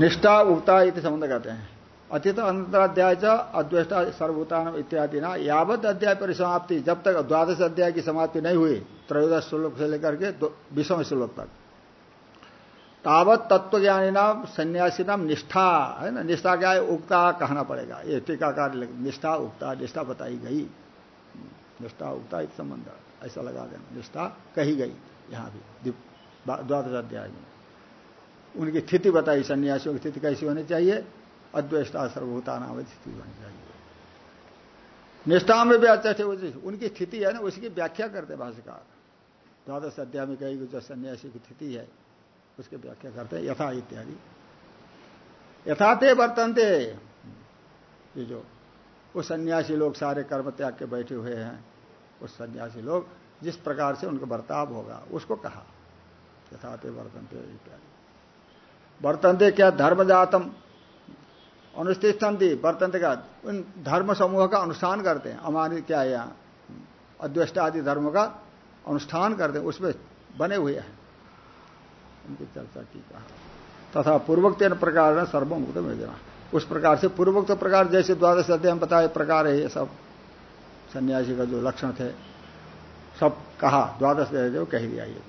निष्ठा उगता इति संबंध कहते हैं। अतीत अंतराध्याय अद्वेष्टा, सर्वभूतान इत्यादि ना, यावत अध्याय परिसमाप्ति, जब तक द्वादश अध्याय की समाप्ति नहीं हुई, त्रयोदश श्लोक से लेकर के विषम श्लोक तक। तावत तत्वज्ञानी नाम सन्यासी नाम निष्ठा, है ना? निष्ठा क्या है? उक्ता कहना पड़ेगा। ये टीकाकार निष्ठा उगता निष्ठा बताई गई। निष्ठा उगता एक संबंध ऐसा लगा देना। निष्ठा कही गई यहाँ भी द्वादश अध्याय में। उनकी स्थिति बताई, सन्यासियों की स्थिति कैसी होनी चाहिए? अद्वेष्टा सर्वभूता नाम स्थिति होनी चाहिए। निष्ठा में भी अच्छा उनकी स्थिति है ना उसकी व्याख्या करते भाष्यकार। द्वादश अध्याय में कही जो सन्यासी की स्थिति है। उसकी व्याख्या करते हैं, यथा इत्यादि। यथाते वर्तनते। ये जो, वो सन्यासी लोग सारे कर्म त्याग के बैठे हुए हैं, उस सन्यासी लोग, जिस प्रकार से उनका बर्ताव होगा, उसको कहा। यथाते वर्तनते इत्यादि। वर्तनते क्या धर्म धर्मजातम? अनुष्ठिष्ठन्ति वर्तंत का, उन धर्म समूह का अनुष्ठान करते हैं। अमानित क्या यहाँ आदि धर्म का अनुष्ठान करते हैं, उसमें बने हुए हैं। उनकी चर्चा की कहा। तथा पूर्वोक्त प्रकार सर्वमुक्त में देना उस प्रकार से पूर्वोक्त प्रकार जैसे द्वादश अध्याय में बताए प्रकार है ये सब। सन्यासी का जो लक्षण थे, सब कहा, द्वादश अध्याय कह दिया ये।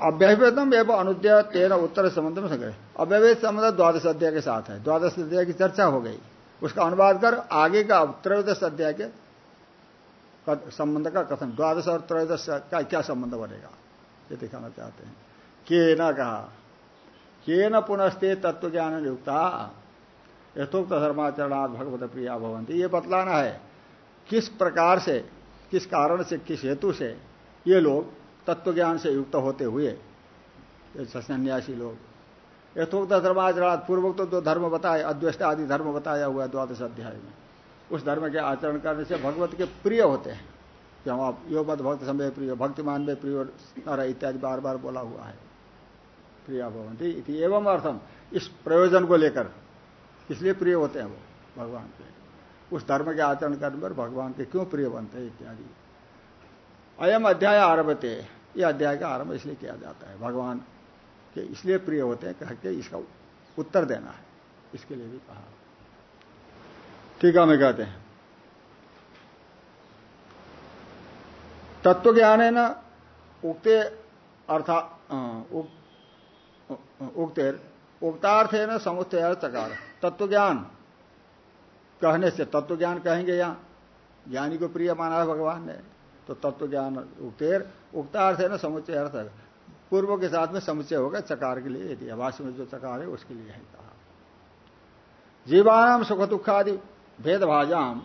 अव्यवेदम एवं अनुद्य तेरह उत्तर संबंध में संग्रह। अव्यवेद संबंध द्वादश अध्याय के साथ है। द्वादश अध्याय की चर्चा हो गई। उसका अनुवाद कर आगे का त्रयोदश अध्याय के संबंध का कथन। द्वादश और त्रयोदश का क्या संबंध बनेगा, ये दिखाना चाहते हैं। के न कहा? के न पुनस्ते तत्व ज्ञान युक्ता? यथोक्त धर्माचरणात् भगवत प्रिया भवंती ये बतलाना है, किस प्रकार से, किस कारण से, किस हेतु से ये लोग तत्व ज्ञान से युक्त होते हुए सन्यासी लोग, यथोक्त धर्माचरणात् पूर्वक तो जो धर्म बताए अद्वेष्ट आदि धर्म बताया हुआ है द्वादश अध्याय में। उस धर्म के आचरण करने से भगवत के प्रिय होते हैं। क्यों? आप यो मत भक्त समय प्रिय, भक्तिमान में प्रिय इत्यादि बार बार बोला हुआ है। प्रिया भवंती एवं अर्थम। इस प्रयोजन को लेकर। इसलिए प्रिय होते हैं वो, भगवान के। उस धर्म के आचरण करने पर भगवान के क्यों प्रिय बनते हैं इत्यादि। अयम अध्याय आरभते। यह अध्याय का आरंभ इसलिए किया जाता है। भगवान के इसलिए प्रिय होते हैं, कह के इसका उत्तर देना है। इसके लिए भी कहा। टीका में कहते हैं। तत्व ज्ञान है ना उक्ते अर्थात उक्तेर, उक्तार्थ है ना समुच्चय चकार तत्व ज्ञान कहने से तत्व ज्ञान कहेंगे यहाँ। ज्ञानी को प्रिय माना है भगवान ने तो तत्व ज्ञान उक्तेर, उक्तार्थ है ना समुच्चय अर्थ पूर्व के साथ में समुच्चय होगा चकार के लिए, यदि भाष्य में जो चकार है, उसके लिए है कहा। जीवानाम सुख दुखादि भेदभाजाम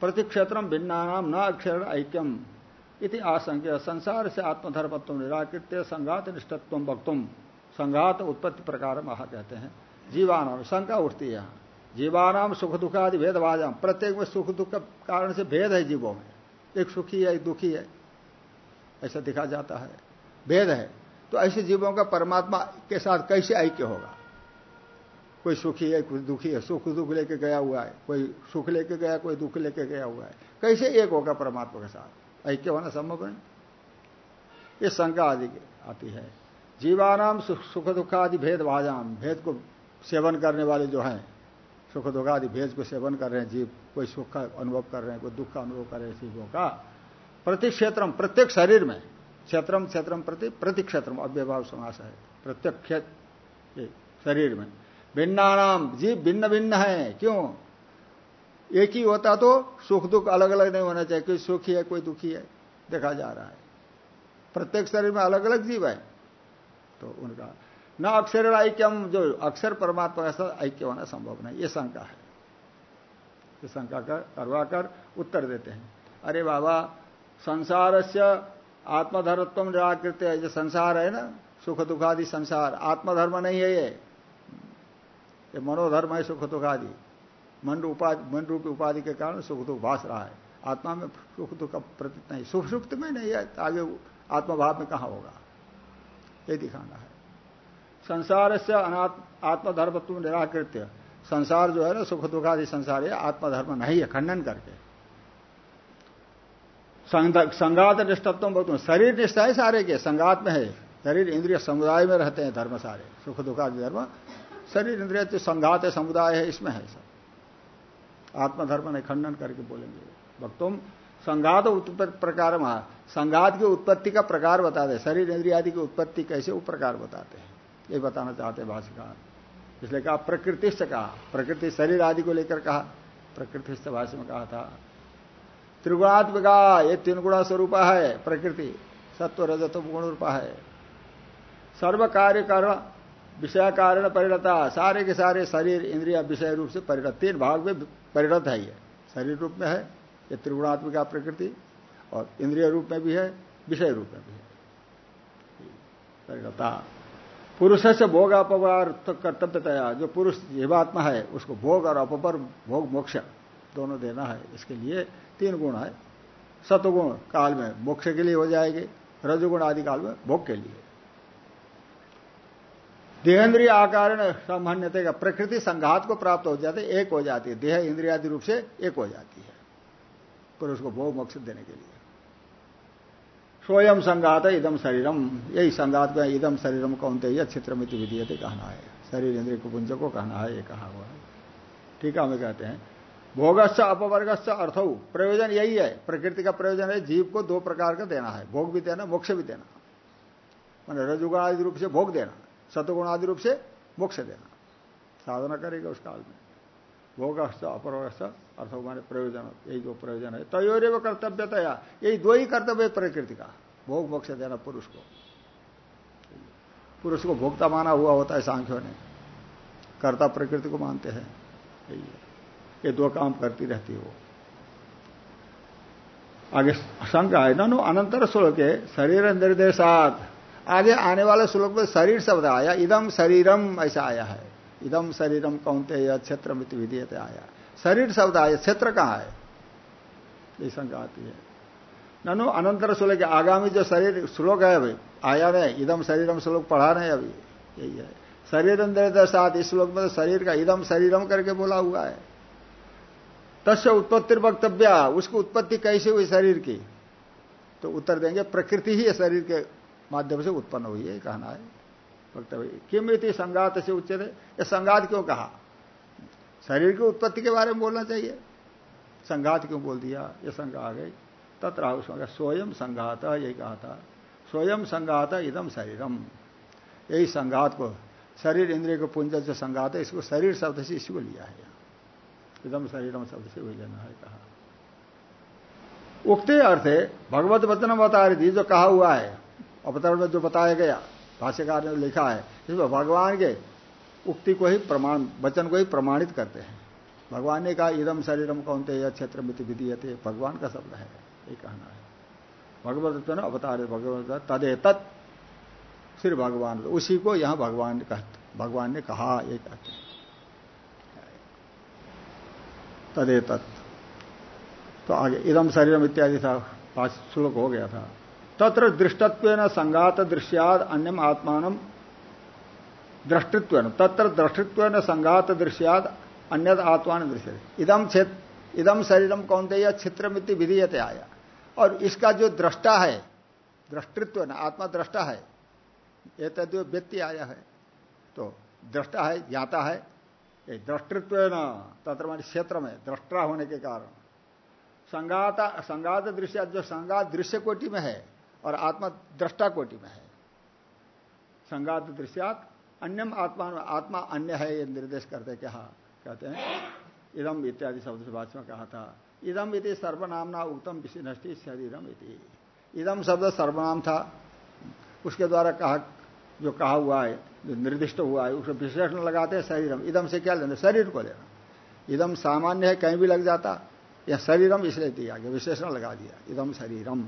प्रतिक्षेत्र भिन्ना न अक्षर ऐक्यम इति आशंक्य। संसार से आत्मधर्मत्व निराकृत्य, संघात निष्ठत्व वक्तुम संघात उत्पत्ति प्रकार महा कहते हैं। जीवानाम, शंका उठती है यहाँ। जीवानाम, सुख दुखादि भेदभाजाम। प्रत्येक में सुख दुख का कारण से भेद है जीवों में। एक सुखी है, एक दुखी है। ऐसा दिखा जाता है। भेद है। तो ऐसे जीवों का परमात्मा के साथ कैसे ऐक्य होगा? कोई सुखी है, कोई दुखी है। सुख दुख लेके गया हुआ है। कोई सुख लेके गया, कोई दुख लेके गया हुआ है। कैसे एक होगा परमात्मा के साथ? ऐक्य होना संभव है ये शंका आदि आती है। जीवानाम सुख दुख आदि भेद भाजाम। भेद को सेवन करने वाले जो हैं सुख दुख आदि भेद को सेवन कर रहे हैं, जीव कोई सुख का अनुभव कर रहे हैं, कोई दुख का अनुभव कर रहे हैं जीवों का प्रति क्षेत्रम प्रत्येक शरीर में, क्षेत्रम क्षेत्रम प्रति प्रति क्षेत्रम अव्यभाव समास है, प्रत्येक क्षेत्र शरीर में। भिन्नानाम, जीव भिन्न भिन्न है, क्यों? एक ही होता तो सुख दुख अलग अलग नहीं होना चाहिए, कोई सुखी है, कोई दुखी है, देखा जा रहा है। प्रत्येक शरीर में अलग अलग जीव है। तो उनका। न अक्षर ऐक्यम, जो अक्षर परमात्मा का साथ ऐक्य होना संभव नहीं। ये शंका है। ये शंका कर करवा कर उत्तर देते हैं। अरे बाबा संसार से आत्मधर्मत्व निराकृत है। जो संसार है ना? सुख दुखादि संसार। आत्मधर्म नहीं है ये। ये मनोधर्म है सुख दुखादि मन उपाधि मन रूपी उपाधि के कारण सुख दुख भाष रहा है। आत्मा में सुख दुख का प्रतीत नहीं। सुख सुख में नहीं है। आगे आत्मभाव में कहा होगा? ये दिखाना है। संसार से आत्मधर्म तुम निराकृत्य। संसार जो है ना, सुख दुखादि संसार है आत्मधर्म नहीं है, खंडन करके। संगात निष्ठत्व बहुत शरीर निष्ठा है सारे के, संगात में है। शरीर इंद्रिय समुदाय में रहते हैं धर्म सारे। सुख दुखादि धर्म। शरीर इंद्रिय जो संघात है समुदाय है, इसमें है सब। आत्मधर्म ने खंडन करके बोलेंगे। भक्तुम संघात प्रकार संघात की उत्पत्ति का प्रकार बताते हैं। शरीर इंद्रिया आदि की उत्पत्ति कैसे, वो प्रकार बताते हैं। ये बताना चाहते हैं भाषिकार इसलिए कहा प्रकृति से कहा। प्रकृति शरीर आदि को लेकर कहा। प्रकृति से भाषा में कहा था। त्रिगुणात्मिका, ये तीन गुणा स्वरूप है प्रकृति। सत्व, रजत, गुण रूपा है। सर्व कार्य कारण, विषय कारण परिणता। सारे के सारे शरीर, इंद्रिया, विषय रूप से परिणत। तीन भाग में परिणत है ये। शरीर रूप में है ये त्रिगुणात्मिका प्रकृति और इंद्रिय रूप में भी है, विषय रूप में भी है। पुरुष से भोग अपवार तो कर्तव्यतया, जो पुरुष जीवात्मा है, उसको भोग और अपपर भोग मोक्ष दोनों देना है। इसके लिए तीन गुण है। सतगुण काल में मोक्ष के लिए हो जाएगी, रजगुण आदि काल में भोग के लिए। देहेंद्रिय आकार सामान्यता प्रकृति संघात को प्राप्त हो जाते, एक हो जाती है। देह इंद्रियादि रूप से एक हो जाती है। पुरुष को भोग मोक्ष देने के लिए। स्वयं संघात इदम शरीरम यही संघात में इदम शरीरम कौनते? यह क्षेत्रमित विधीयते कहना है। शरीर इंद्रिय कुपुंज को कहना है, ये कहा हुआ है। ठीक है, हमें कहते हैं। भोगस्थ, अपवर्गस्थ, अर्थ। प्रयोजन यही है। प्रकृति का प्रयोजन है। जीव को दो प्रकार का देना है। भोग भी देना, मोक्ष भी देना। मान रजुगादि रूप से भोग देना सतगुण आदि रूप से मोक्ष देना। साधना करेगा उस काल में। भोग अपरोक्ष अर्थ माने प्रयोजन यही जो प्रयोजन है तयोरे वो कर्तव्यतया, यही दो ही कर्तव्य प्रकृति का, भोग मोक्ष देना पुरुष को। पुरुष को भोक्ता माना हुआ होता है सांख्यों ने, कर्ता प्रकृति को मानते हैं, यही है। ये दो काम करती रहती है। वो आगे शंका है नो अनंतर श्लोक है शरीर निर्देशात। आगे आने वाले श्लोक में शरीर शब्द आया इदम शरीरम, ऐसा आया है। इदम शरीरम कौनते क्षेत्र मित विधेयते आया। शरीर शब्द आया, क्षेत्र कहाँ है? ये शंका आती है। ननु अनंतर श्लोक आगामी जो शरीर श्लोक है अभी, आया नहीं इदम शरीरम श्लोक पढ़ा रहे अभी, यही है। शरीर निर्देशात इस श्लोक में तो शरीर का इदम शरीरम करके बोला हुआ है। तस्य उत्पत्ति वक्तव्य उसकी उत्पत्ति कैसे हुई शरीर की? तो उत्तर देंगे, प्रकृति ही शरीर के माध्यम से उत्पन्न हुई है कहना है। वक्तव्य। किम इति संगात से उच्चते? ये संगात क्यों कहा? शरीर की उत्पत्ति के बारे में बोलना चाहिए। संघात क्यों बोल दिया? ये संज्ञा आ गई। तत्र उसमें स्वयं संघात यही कहा था। स्वयं संघात इदम शरीरम। यही संघात को, शरीर इंद्रिय को पुंज जो संघात है, इसको शरीर शब्द से इसी को लिया है। इदम शरीरम शब्द से वही लेना है कहा। उक्ति अर्थ है भगवत वचन बता रही थी, जो कहा हुआ है। अवतरण में जो बताया गया। भाष्यकार ने लिखा है इसमें भगवान के उक्ति को ही प्रमाण, वचन को ही प्रमाणित करते हैं। भगवान ने कहा इदम शरीरम कौन थे यह क्षेत्र मिति विधीयते। भगवान का शब्द है, ये कहना है। भगवत ने अवतार, भगवत तदे तत् श्री भगवान, उसी को यहाँ भगवान भगवान ने कहा, ये कहते हैं। तदे तत् तो आगे इदम शरीरम इत्यादि था, पाँच श्लोक हो गया था। तत्र दृष्टत्व न संगात दृश्याद अन्यम आत्मान दृष्टित्व तत्र दृष्टित्व न संगात दृश्याद अन्य आत्मान दृश्य इदम क्षेत्र इदम शरीरम कौन क्षेत्र मित्ति विधीयते आया। और इसका जो दृष्टा है दृष्टित्व न आत्मा दृष्टा है ये तद्व व्यक्ति आया है। तो दृष्टा है, ज्ञाता है दृष्टित्व न तत्र क्षेत्र में दृष्टा होने के कारण। संगाता संगात दृश्य जो संगात दृश्य कोटि में है और आत्मा दृष्टा कोटि में है। संगात दृश्यात अन्यम आत्मा आत्मा अन्य है ये निर्देश करते क्या कहते हैं, इदम इत्यादि शब्द से भाषा में कहा था। इदम इति सर्वनामना उत्तम विशिष्टि शरीरम इति। इदम शब्द सर्वनाम था। उसके द्वारा कहा, जो कहा हुआ है, जो निर्दिष्ट हुआ है, उसको विशेषण लगाते हैं शरीरम। इदम से क्या लेना? शरीर को लेना। इदम सामान्य है, कहीं भी लग जाता। या शरीरम इसलिए दिया गया विशेषण लगा दिया। इदम शरीरम।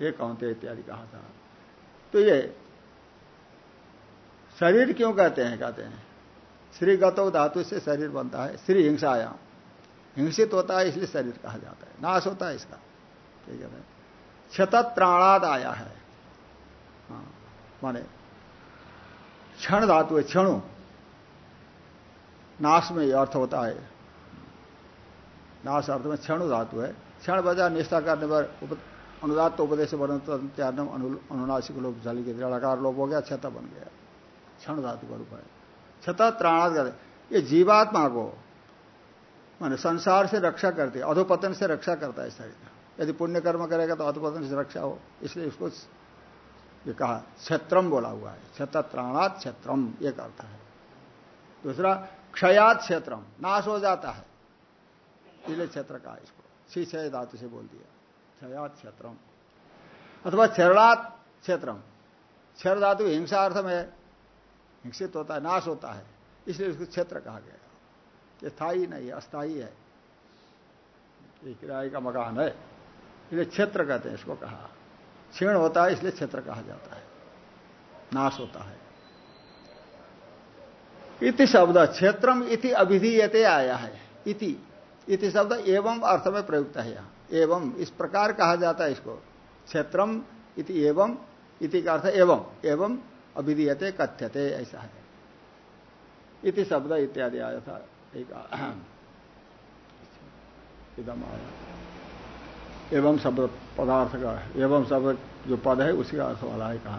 ये कौनते इत्यादि कहा था। तो ये शरीर क्यों कहते हैं? कहते हैं, श्री गतो धातु से शरीर बनता है, श्री हिंसायाम। हिंसित होता है, इसलिए शरीर कहा जाता है। नाश होता है इसका। ठीक है क्षतत्राणाद आया है। हाँ माने क्षण धातु है, क्षणु। नाश में अर्थ होता है। नाश अर्थ में क्षणु धातु है। क्षण बजा निष्ठा करने पर अनुदात तो उपदेश त्यागम अनुनाशिक लोग जली के दृढ़ाकार लोप हो गया क्षता बन गया क्षण धातु का रूप है क्षता त्राणात कर ये जीवात्मा को, माने संसार से रक्षा करते, अधोपतन से रक्षा करता है शरीर यदि पुण्य कर्म करेगा तो अधोपतन से रक्षा हो, इसलिए इसको ये कहा, क्षेत्रम बोला हुआ है। क्षत्र त्राणात क्षेत्रम एक अर्थ है। दूसरा, क्षयात क्षेत्रम, नाश हो जाता है। इसलिए क्षेत्र कहा इसको। शीशय धातु से बोल दिया। क्षयात क्षेत्रम अथवा क्षरणात क्षेत्रम। क्षर धातु हिंसा अर्थ में हिंसित होता है, नाश होता है, इसलिए उसको क्षेत्र कहा गया ये स्थायी नहीं अस्थायी है। ये किराए का मकान है, इसलिए क्षेत्र कहते हैं इसको कहा। क्षीण होता है, इसलिए क्षेत्र कहा जाता है। नाश होता है। इति शब्द, क्षेत्रम इति अभिधीयते आया है। इति। इति शब्द एवं अर्थ में प्रयुक्त है यहाँ। एवं, इस प्रकार कहा जाता है इसको। क्षेत्रम इति एवं, इति का अर्थ एवं एवं अभिधीयते, कथ्यते, ऐसा है। इति शब्द इत्यादि आया था, एक एवं शब्द पदार्थ का, एवं शब्द जो पद है, उसी का अर्थ वाला है कहा।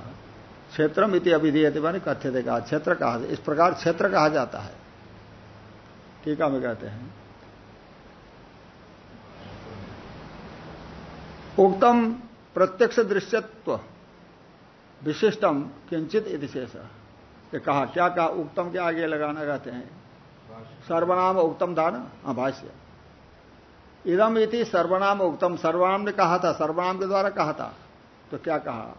क्षेत्रम इति अभिधेयते, माने कथ्य कहा। क्षेत्र कहा, इस प्रकार क्षेत्र कहा जाता है। टीका में कहते हैं। उक्तम प्रत्यक्ष दृश्यत्व विशिष्टम किंचित इति शेष। ये कहा, क्या कहा? उक्तम के आगे लगाना कहते हैं। सर्वनाम उक्तम था ना हाँ भाष्य। इदम इति सर्वनाम उक्तम। सर्वनाम ने कहा था, सर्वनाम के द्वारा कहा था। तो क्या कहा?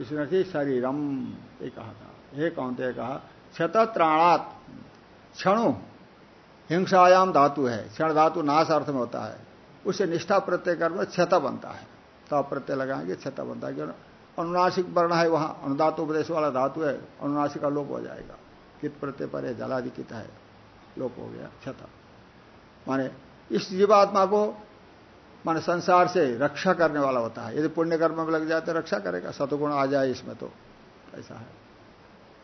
इसने थी शरीरम, ये कहा था। हे कौन थे कहा? क्षत त्राणात, क्षणु, हिंसायाम धातु है। क्षण धातु नाश अर्थ में होता है। उससे निष्ठा प्रत्यय कर्म क्षत बनता है। तो प्रत्यय लगाएँगे, क्षत बनता है। क्यों अनुनासिक वर्ण है वहाँ अनुदात उपदेश वाला धातु है, अनुनासिक का लोप हो जाएगा। कित प्रत्यय पर है जलादि कित है, लोप हो गया, क्षता। माने इस जीवात्मा को, माने संसार से रक्षा करने वाला होता है। यदि पुण्य कर्म में लग जाए तो रक्षा करेगा, सतुगुण आ जाए इसमें तो ऐसा है।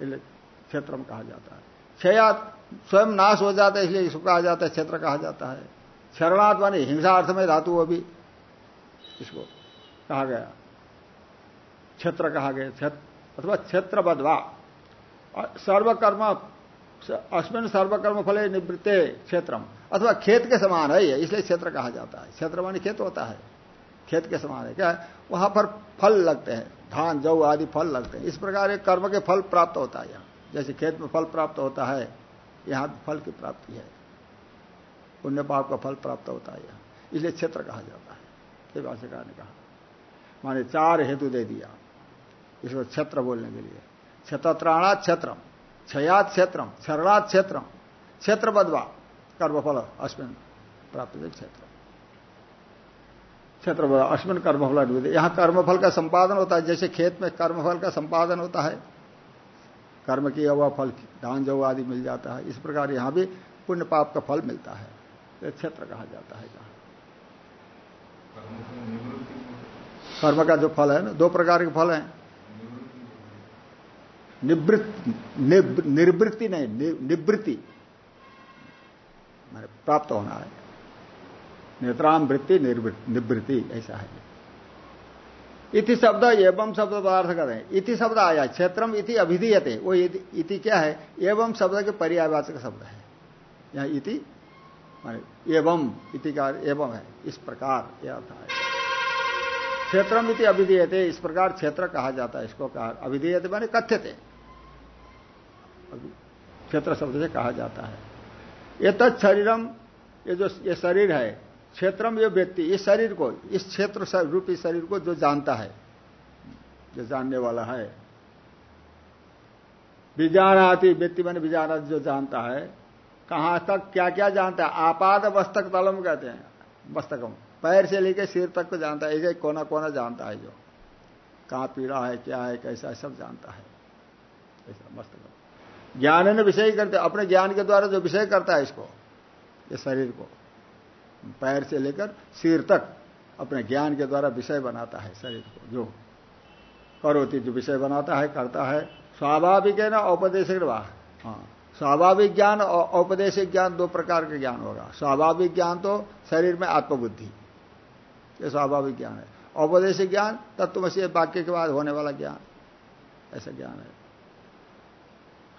इसलिए क्षेत्र में कहा जाता है। क्षया स्वयं नाश हो जाता है, इसलिए इसको कहा जाता है, क्षेत्र कहा जाता है। शरणार्थ हिंसा अर्थ में धातु अभी इसको कहा गया। क्षेत्र कहा गया, क्षेत्र, अथवा क्षेत्र बदवा सर्वकर्म अश्विन सर्वकर्म फले निवृत्ते क्षेत्रम, अथवा खेत के समान है इसलिए क्षेत्र कहा जाता है। क्षेत्र मानी खेत होता है। खेत के समान है। क्या है? वहाँ पर फल लगते हैं, धान, जौ आदि फल लगते हैं। इस प्रकार एक कर्म के फल प्राप्त होता है यहाँ। जैसे खेत में फल प्राप्त होता है, यहाँ फल की प्राप्ति है। पुण्य पाप का फल प्राप्त होता है इसलिए क्षेत्र कहा जाता है। ये भाष्यकार ने कहा माने चार हेतु दे दिया। इसको क्षेत्र बोलने के लिए। क्षेत्राणा क्षेत्रम, क्षयात क्षेत्रम शरणात क्षेत्रम क्षेत्र बदवा कर्मफल अश्विन प्राप्त क्षेत्र। क्षेत्र अश्विन कर्मफल यहाँ कर्मफल का संपादन होता है। जैसे खेत में कर्मफल का संपादन होता है, कर्म किया हुआ फल, धान जव आदि मिल जाता है। इस प्रकार यहाँ भी पुण्य पाप का फल मिलता है। तो क्षेत्र कहा जाता है कहा कर्म का जो फल है ना दो प्रकार के फल हैं। निवृत्ति निर्वृत्ति नहीं निवृत्ति। मैंने प्राप्त होना है। नेत्राम वृत्ति निवृत्ति ऐसा है। इति शब्द एवं शब्द पदार्थ कर रहे हैं इति शब्द आया क्षेत्रम इति अभिधीयते। वो इति क्या है? एवं शब्द के पर्यावाचक शब्द है। यहाँ इति एवं इति का एवं है, इस प्रकार यह अर्थ है। क्षेत्रम इति अभिधीयते, इस प्रकार क्षेत्र कहा जाता है, इसको कहा, अभिधीयते माने कथ्यते। क्षेत्र शब्द से कहा जाता है। ये तत् शरीरम, ये जो, ये शरीर है, क्षेत्रम ये व्यक्ति, इस शरीर को, इस क्षेत्र रूपी शरीर को जो जानता है, जो जानने वाला है। बीजानाती व्यक्ति मैंने बीजाना जो जानता है कहाँ तक क्या क्या जानता है? आपात मस्तक तलम कहते हैं, मस्तकम। पैर से लेकर सिर तक को जानता है, एक एक कोना कोना जानता है जो। कहाँ पीड़ा है, क्या है, कैसा है, सब जानता है। ऐसा, मस्तकम। ज्ञान ने विषय करते, अपने ज्ञान के द्वारा जो विषय करता है इसको ये शरीर को, पैर से लेकर सिर तक अपने ज्ञान के द्वारा विषय बनाता है शरीर को, जो करोती जो विषय बनाता है, करता है। स्वाभाविक है ना, औपदेशिक वाह हाँ। स्वाभाविक ज्ञान और औपदेशिक ज्ञान दो प्रकार के ज्ञान होगा। स्वाभाविक ज्ञान तो शरीर में आत्मबुद्धि, ये स्वाभाविक ज्ञान है। औपदेशिक ज्ञान तत्व से वाक्य के बाद होने वाला ज्ञान, ऐसा ज्ञान है।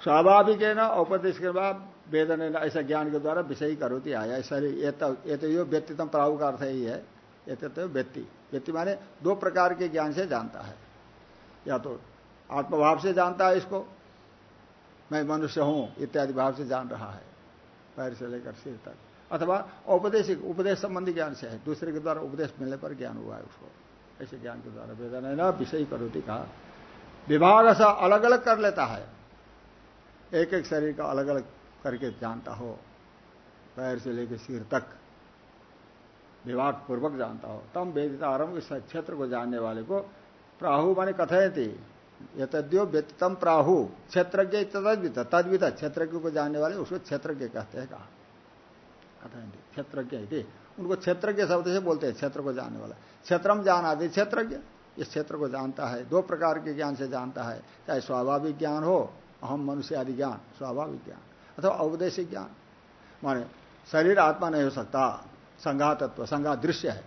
स्वाभाविक है ना औपदेश के बाद वेदन ऐसा ज्ञान के द्वारा विषय करोती आया शरीर। ये तो ये तो यो व्यक्तित्व प्राव का अर्थ ही है। ये तो व्यक्ति। व्यक्ति माने दो प्रकार के ज्ञान से जानता है। या तो आत्मभाव से जानता है इसको मैं मनुष्य हूँ, इत्यादि भाव से जान रहा है, पैर से लेकर सिर तक। अथवा औपदेशिक, उपदेश संबंधी ज्ञान से है, दूसरे के द्वारा उपदेश मिलने पर ज्ञान हुआ है उसको। ऐसे ज्ञान के द्वारा वेदन है ना विषय करोटी कहा। विभाग ऐसा अलग अलग कर लेता है। एक एक शरीर का अलग अलग करके जानता हो, पैर से लेकर सिर तक। विभाग पूर्वक जानता हो तम वेदिता आरंभ इस क्षेत्र को जानने वाले को प्राहु माने कथयती ये तद्यो व्यक्तम प्राहु। क्षेत्रज्ञ तद्वित तद्वित, क्षेत्रज्ञ को जानने वाले, उसको क्षेत्रज्ञ कहते हैं कहा। कथयती क्षेत्रज्ञ उनको क्षेत्रज्ञ शब्द से बोलते हैं, क्षेत्र को जानने वाला। क्षेत्रम जान आदि क्षेत्रज्ञ, इस क्षेत्र को जानता है। दो प्रकार के ज्ञान से जानता है, चाहे स्वाभाविक ज्ञान हो, अहम मनुष्य आदि ज्ञान, स्वाभाविक ज्ञान, अथवा औपदेशिक ज्ञान। माने शरीर आत्मा नहीं हो सकता संघा तत्व संघा दृश्य है।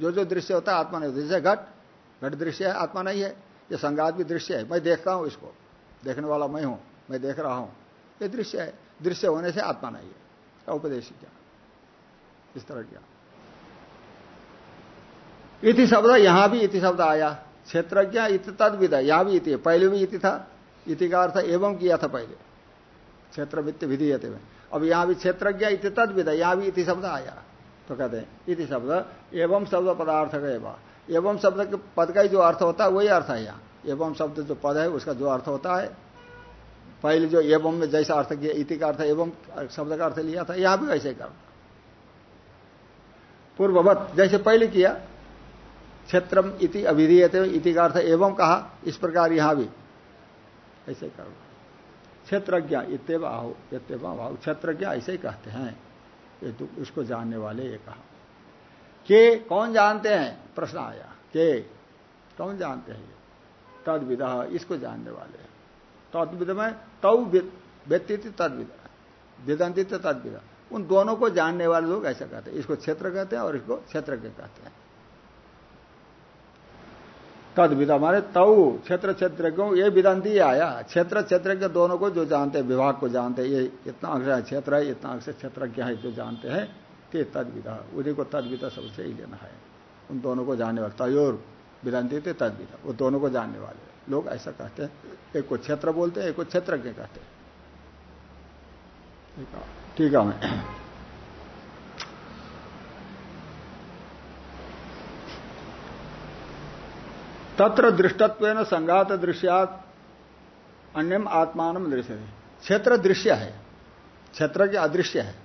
जो जो दृश्य होता है, आत्मा नहीं होता। जैसे घट घट दृश्य है, आत्मा नहीं है। ये संघात भी दृश्य है। मैं देखता हूँ इसको। देखने वाला मैं हूँ, मैं देख रहा हूँ। ये दृश्य है। दृश्य होने से आत्मा नहीं है। औपदेशिक ज्ञान इस तरह ज्ञान इति शब्द, यहाँ भी इति शब्द आया। क्षेत्रज्ञ इत तद विधा यहाँ भी इति पहले भी इति था। इति का अर्थ एवं किया था पहले। क्षेत्र वित्त विधि में। अब यहाँ भी क्षेत्रज्ञ इति तद विधा यहाँ भी इति शब्द आया। तो कहते हैं, इति शब्द एवं शब्द पदार्थ का एवं। शब्द के पद का ही जो अर्थ होता है, वही अर्थ है यहाँ। एवं शब्द जो पद है, उसका जो अर्थ होता है। पहले जो एवं में जैसा अर्थ किया, इति का अर्थ एवं शब्द का अर्थ लिया था, यहाँ भी वैसे करना पूर्ववत, जैसे पहले किया, क्षेत्रम इति अभिधीयते, इति का अर्थ एवं कहा, इस प्रकार यहाँ भी। ऐसे करना क्षेत्रज्ञ इतव आओ इतव आओ क्षेत्रज्ञ ऐसे कहते हैं। इसको जानने वाले ये कहा। के कौन जानते हैं? प्रश्न आया। के? कौन जानते हैं तद विधा इसको जानने वाले हैं। तद विध में तौ व्यक्ति तद विधा वेदंती तद विधा उन दोनों को जानने वाले लोग ऐसा कहते हैं। इसको क्षेत्र कहते हैं और इसको क्षेत्रज्ञ कहते हैं। तद विधा माने तऊ क्षेत्र क्षेत्रज्ञों, ये विदंती आया। क्षेत्र क्षेत्रज्ञ दोनों को जो जानते हैं, विभाग को जानते हैं। ये इतना है क्षेत्र है, इतना अंश क्षेत्रज्ञ है, जो जानते हैं। ते तद विधा उन्हीं को तद विधा सबसे ही लेना है। उन दोनों को जानने वाले तयोर विदंती थे तद विधा वो दोनों को जानने वाले लोग ऐसा कहते हैं एक को क्षेत्र बोलते हैं एक को क्षेत्रज्ञ कहते हैं। ठीक है। मैं तत्र दृष्टत्व संघात दृश्यात अन्यम आत्मान दृश्य क्षेत्र दृश्य है। क्षेत्र के अदृश्य है।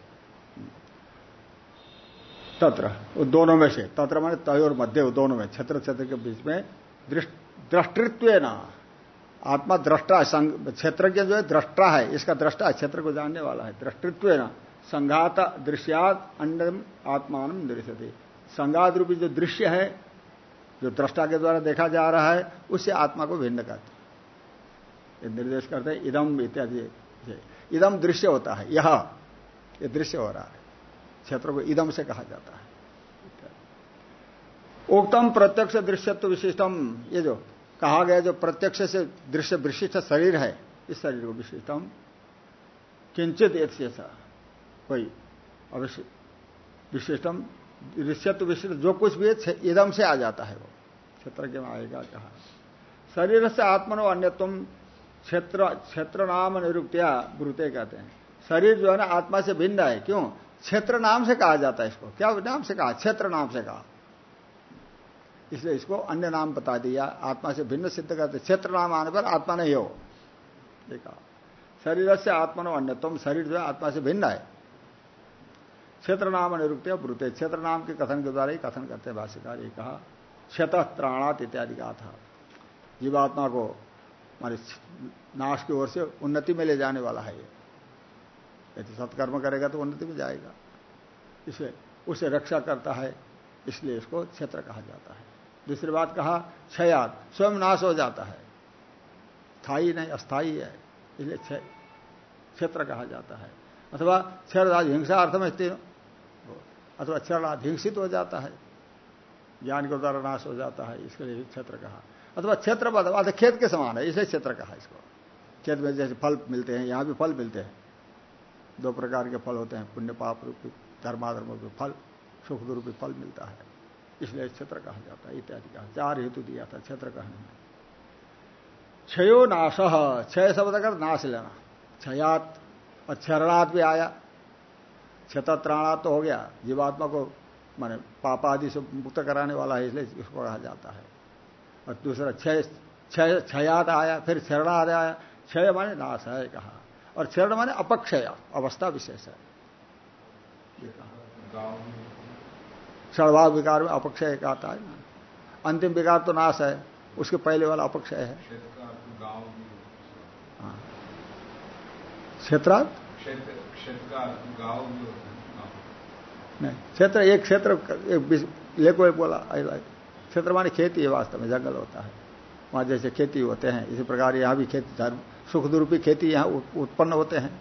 तत्र दोनों में से, तत्र माने तय और मध्य दोनों में क्षेत्र क्षेत्र के बीच में दृष्टित्व न आत्मा दृष्टा क्षेत्र के जो है दृष्टा है, इसका दृष्टा क्षेत्र को जानने वाला है दृष्टित्व न संघात दृश्यात अन्य आत्मान दृश्य संघात रूपी जो दृश्य है, जो दृष्टा के द्वारा देखा जा रहा है, उससे आत्मा को भिन्न करते निर्देश करते हैं, इदम इत्यादि इदम दृश्य होता है, यह दृश्य हो रहा है। क्षेत्र को इदम से कहा जाता है। उक्तम प्रत्यक्ष दृश्यत्व विशिष्टम, ये जो कहा गया जो प्रत्यक्ष से दृश्य विशिष्ट शरीर है, इस शरीर को विशिष्टम। किंचित ऐसा कोई अवश्य विशिष्टम, दृश्यत्व विशिष्ट, जो कुछ भी है इदम से आ जाता है वो। क्षेत्र के आएगा कहा। शरीर से आत्मनो अन्य तुम क्षेत्र क्षेत्र नाम निरुक्तिया ब्रुते कहते हैं। शरीर जो है ना, आत्मा से भिन्न है। क्यों? क्षेत्र नाम से कहा जाता है इसको। क्या नाम से कहा? क्षेत्र नाम से कहा। इसलिए इसको अन्य नाम बता दिया। आत्मा से भिन्न सिद्ध करते क्षेत्र नाम आने पर आत्मा नहीं हो। देखा शरीर से आत्मा नो अन्य। तुम शरीर जो है, आत्मा से भिन्न है। क्षेत्र नाम अनिरुक्त ब्रुते। क्षेत्र नाम के कथन के द्वारा ही कथन करते भाष्यकार। ये कहा क्षेत्र त्राणात इत्यादि कहा था। जीवात्मा को मान नाश की ओर से उन्नति में ले जाने वाला है ये। यदि सत्कर्म करेगा तो उन्नति में जाएगा। इसे, उसे रक्षा करता है, इसलिए इसको क्षेत्र कहा जाता है। दूसरी बात कहा क्षयात स्वयं नाश हो जाता है। स्थायी नहीं, अस्थायी है, इसलिए क्षेत्र कहा जाता है। अथवा क्षर हिंसा अर्थ में अथवा क्षरणार्थ हिंसित हो जाता है, ज्ञान के द्वारा नाश हो जाता है, इसके लिए क्षेत्र कहा। अथवा क्षेत्र अर्थात खेत के समान है, इसे क्षेत्र कहा इसको। खेत में जैसे फल मिलते हैं, यहाँ भी फल मिलते हैं। दो प्रकार के फल होते हैं, पुण्य पाप रूपी, धर्माधर्म रूपी फल, सुख रूपी फल मिलता है। इसलिए क्षेत्र कहा जाता है, इत्यादि कहा। चार हेतु दिया था क्षेत्र कहने में। क्षयो नाश, क्षय शब्द कर नाश लेना। क्षयात और भी आया, क्षतत्राणात् तो हो गया, जीवात्मा को माने पाप आदि से मुक्त कराने वाला है, इसलिए इसको कहा जाता है। और दूसरा क्षय क्षय, क्षयात आया, फिर क्षरणाद आया, क्षय माने नाश है कहा। और क्षरण माने अपक्षय, अवस्था विशेष है। क्षणभाव विकार में अपक्षय कहता है। अंतिम विकार तो नाश है, उसके पहले वाला अपक्षय है। हाँ। क्षेत्र नहीं, क्षेत्र एक क्षेत्र, एक लेको बोला क्षेत्र माने खेती है वास्तव में, जंगल होता है। वहाँ जैसे खेती होते हैं, इसी प्रकार यहाँ भी खेती, धर्म सुख दुरूपी खेती यहाँ उत्पन्न होते हैं।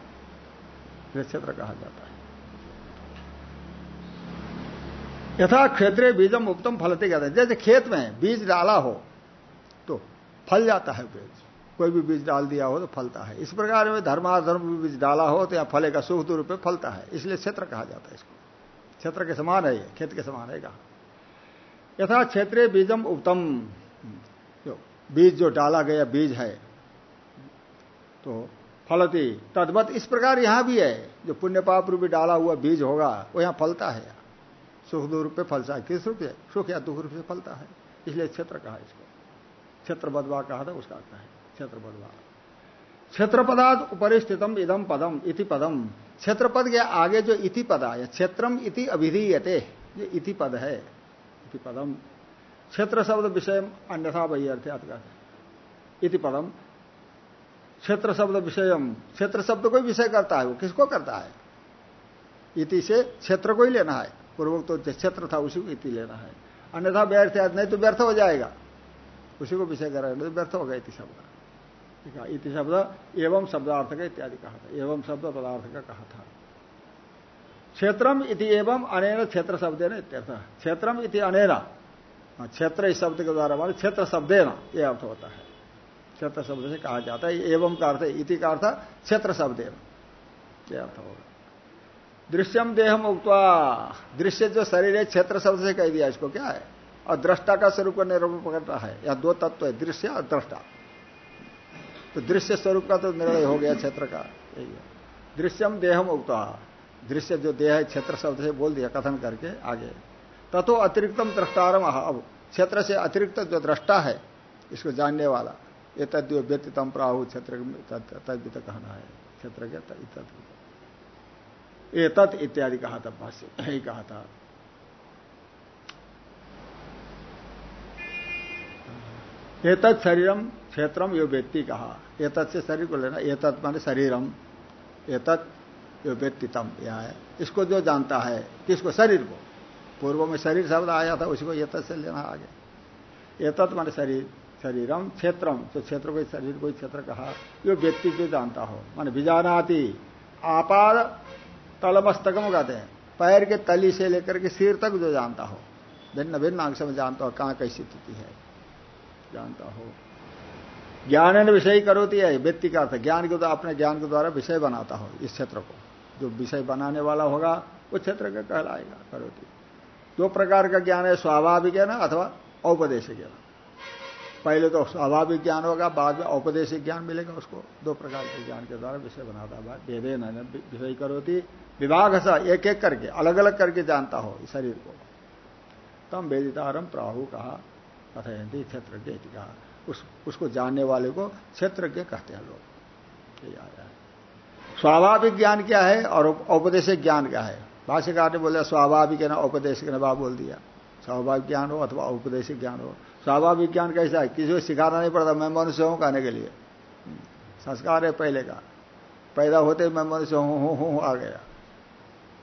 क्षेत्र कहा जाता है। यथा क्षेत्रीय बीजम उत्तम फलते कहते हैं। जैसे खेत में बीज डाला हो तो फल जाता है बीज। कोई भी बीज डाल दिया हो तो फलता है। इस प्रकार में धर्माधर्म बीज डाला हो तो या फलेगा सुख दुरूप फलता है। इसलिए क्षेत्र कहा जाता है इसको। क्षेत्र के समान है खेत के समान है यथा क्षेत्रीय बीजम उत्तम बीज जो डाला गया, बीज है तो फलती तद्वत इस प्रकार यहाँ भी है, जो पुण्य पाप रूपी डाला हुआ बीज होगा, वो यहाँ फलता है। सुख दो रूप फलता है। किस रूप से? सुख या दुख रूप से फलता है। इसलिए क्षेत्र कहा इसको। क्षेत्र बदवा कहा था, उसका अर्थ है क्षेत्र बदवा क्षेत्र पदार्थ उपरिस्थितम इदम पदम इति पदम। क्षेत्र पद के आगे जो इति पद आया, क्षेत्रम इति अभिधीयते। ये इति पद है, इति पदम। क्षेत्र शब्द विषय अन्यथा वही अर्थ इति पदम। क्षेत्र शब्द विषयम। क्षेत्र शब्द को विषय करता है वो किसको करता है? इति से क्षेत्र को ही लेना है। पूर्वक तो क्षेत्र था उसी को इति लेना है। अन्यथा व्यर्थ है नहीं तो व्यर्थ हो जाएगा। उसी को विषय करेगा तो व्यर्थ होगा इति शब्द। है इति शब्द एवं शब्दार्थ का इत्यादि कहा था। एवं शब्द पदार्थ का कहा था। क्षेत्रम इति एवं अनेन क्षेत्र शब्द न इत्यर्थ। क्षेत्रम इति अनेना। हाँ, क्षेत्र इस शब्द के द्वारा मान क्षेत्र शब्द ये अर्थ होता है। क्षेत्र शब्द से कहा जाता है, एवं का अर्थ इति का अर्थ क्षेत्र शब्द ये अर्थ होगा। दृश्यम देहम उक्वा दृश्य जो शरीर है, क्षेत्र शब्द से कह दिया इसको, क्या है? और दृष्टा का स्वरूप निरूपण पकड़ता है, या दो तत्व है, दृश्य और दृष्टा तो दृश्य स्वरूप का तो निर्णय हो गया क्षेत्र का, यही है। दृश्यम देहम उक्ता दृश्य जो देह है, क्षेत्र शब्द से बोल दिया, कथन करके आगे। तथो अतिरिक्तम दृष्टारम, अब क्षेत्र से अतिरिक्त जो दृष्टा है, इसको जानने वाला ये तद्यो व्यतीतम प्राहु क्षेत्र तद्वित कहना है क्षेत्र के ये तत् इत्यादि कहा था भाष्य। यही कहा था एतत् शरीरम क्षेत्रम यो व्यक्ति कहा एतत् से शरीर को लेना एतत् माने शरीरम एतत् यो व्यक्तितम यह है इसको जो जानता है, किसको? शरीर को पूर्व में शरीर शब्द आया था उसको ये से लेना आगे। ये तत्व मान शरीर। शरीरम क्षेत्रम। तो क्षेत्र को शरीर को क्षेत्र कहा। यो व्यक्ति जो जानता हो। मान बीजानाती। आपाद तलमस्तकम कहते हैं। पैर के तली से लेकर के सिर तक जो जानता हो। भिन्न भिन्न अंश में जानता हो कहाँ कैसी स्थिति है। जानता हो। ज्ञान विषय करोती है। व्यक्ति का अर्थ ज्ञान के तो अपने ज्ञान के द्वारा विषय बनाता हो इस क्षेत्र को। जो विषय बनाने वाला होगा, वो क्षेत्र का कहलाएगा, करोती। दो प्रकार का ज्ञान है। स्वाभाविक है ना, अथवा औपदेशिक ज्ञान पहले तो स्वाभाविक ज्ञान होगा बाद में औपदेशिक ज्ञान मिलेगा उसको। दो प्रकार के ज्ञान के द्वारा विषय बनाता है। वेदे न विषय करोती। विभाग सा एक एक करके अलग अलग करके जानता हो शरीर को। तम वेदितारम प्राहु कहा कथयंती क्षेत्रज्ञ कहा। उस, उसको जानने वाले को क्षेत्रज्ञ कहते हैं लोग। स्वाभाविक ज्ञान क्या है और औपदेशिक ज्ञान क्या है? भाष्यकार ने बोला स्वाभाविक है ना औपदेशिक ने बोल दिया। स्वाभाविक ज्ञान हो अथवा औपदेशिक ज्ञान हो। स्वाभाविक ज्ञान कैसा है? किसी को सिखाना नहीं पड़ता मैं मनुष्य हूँ कहने के लिए। संस्कार है पहले का। पैदा होते मैं मनुष्य हूँ हूँ हूँ आ गया।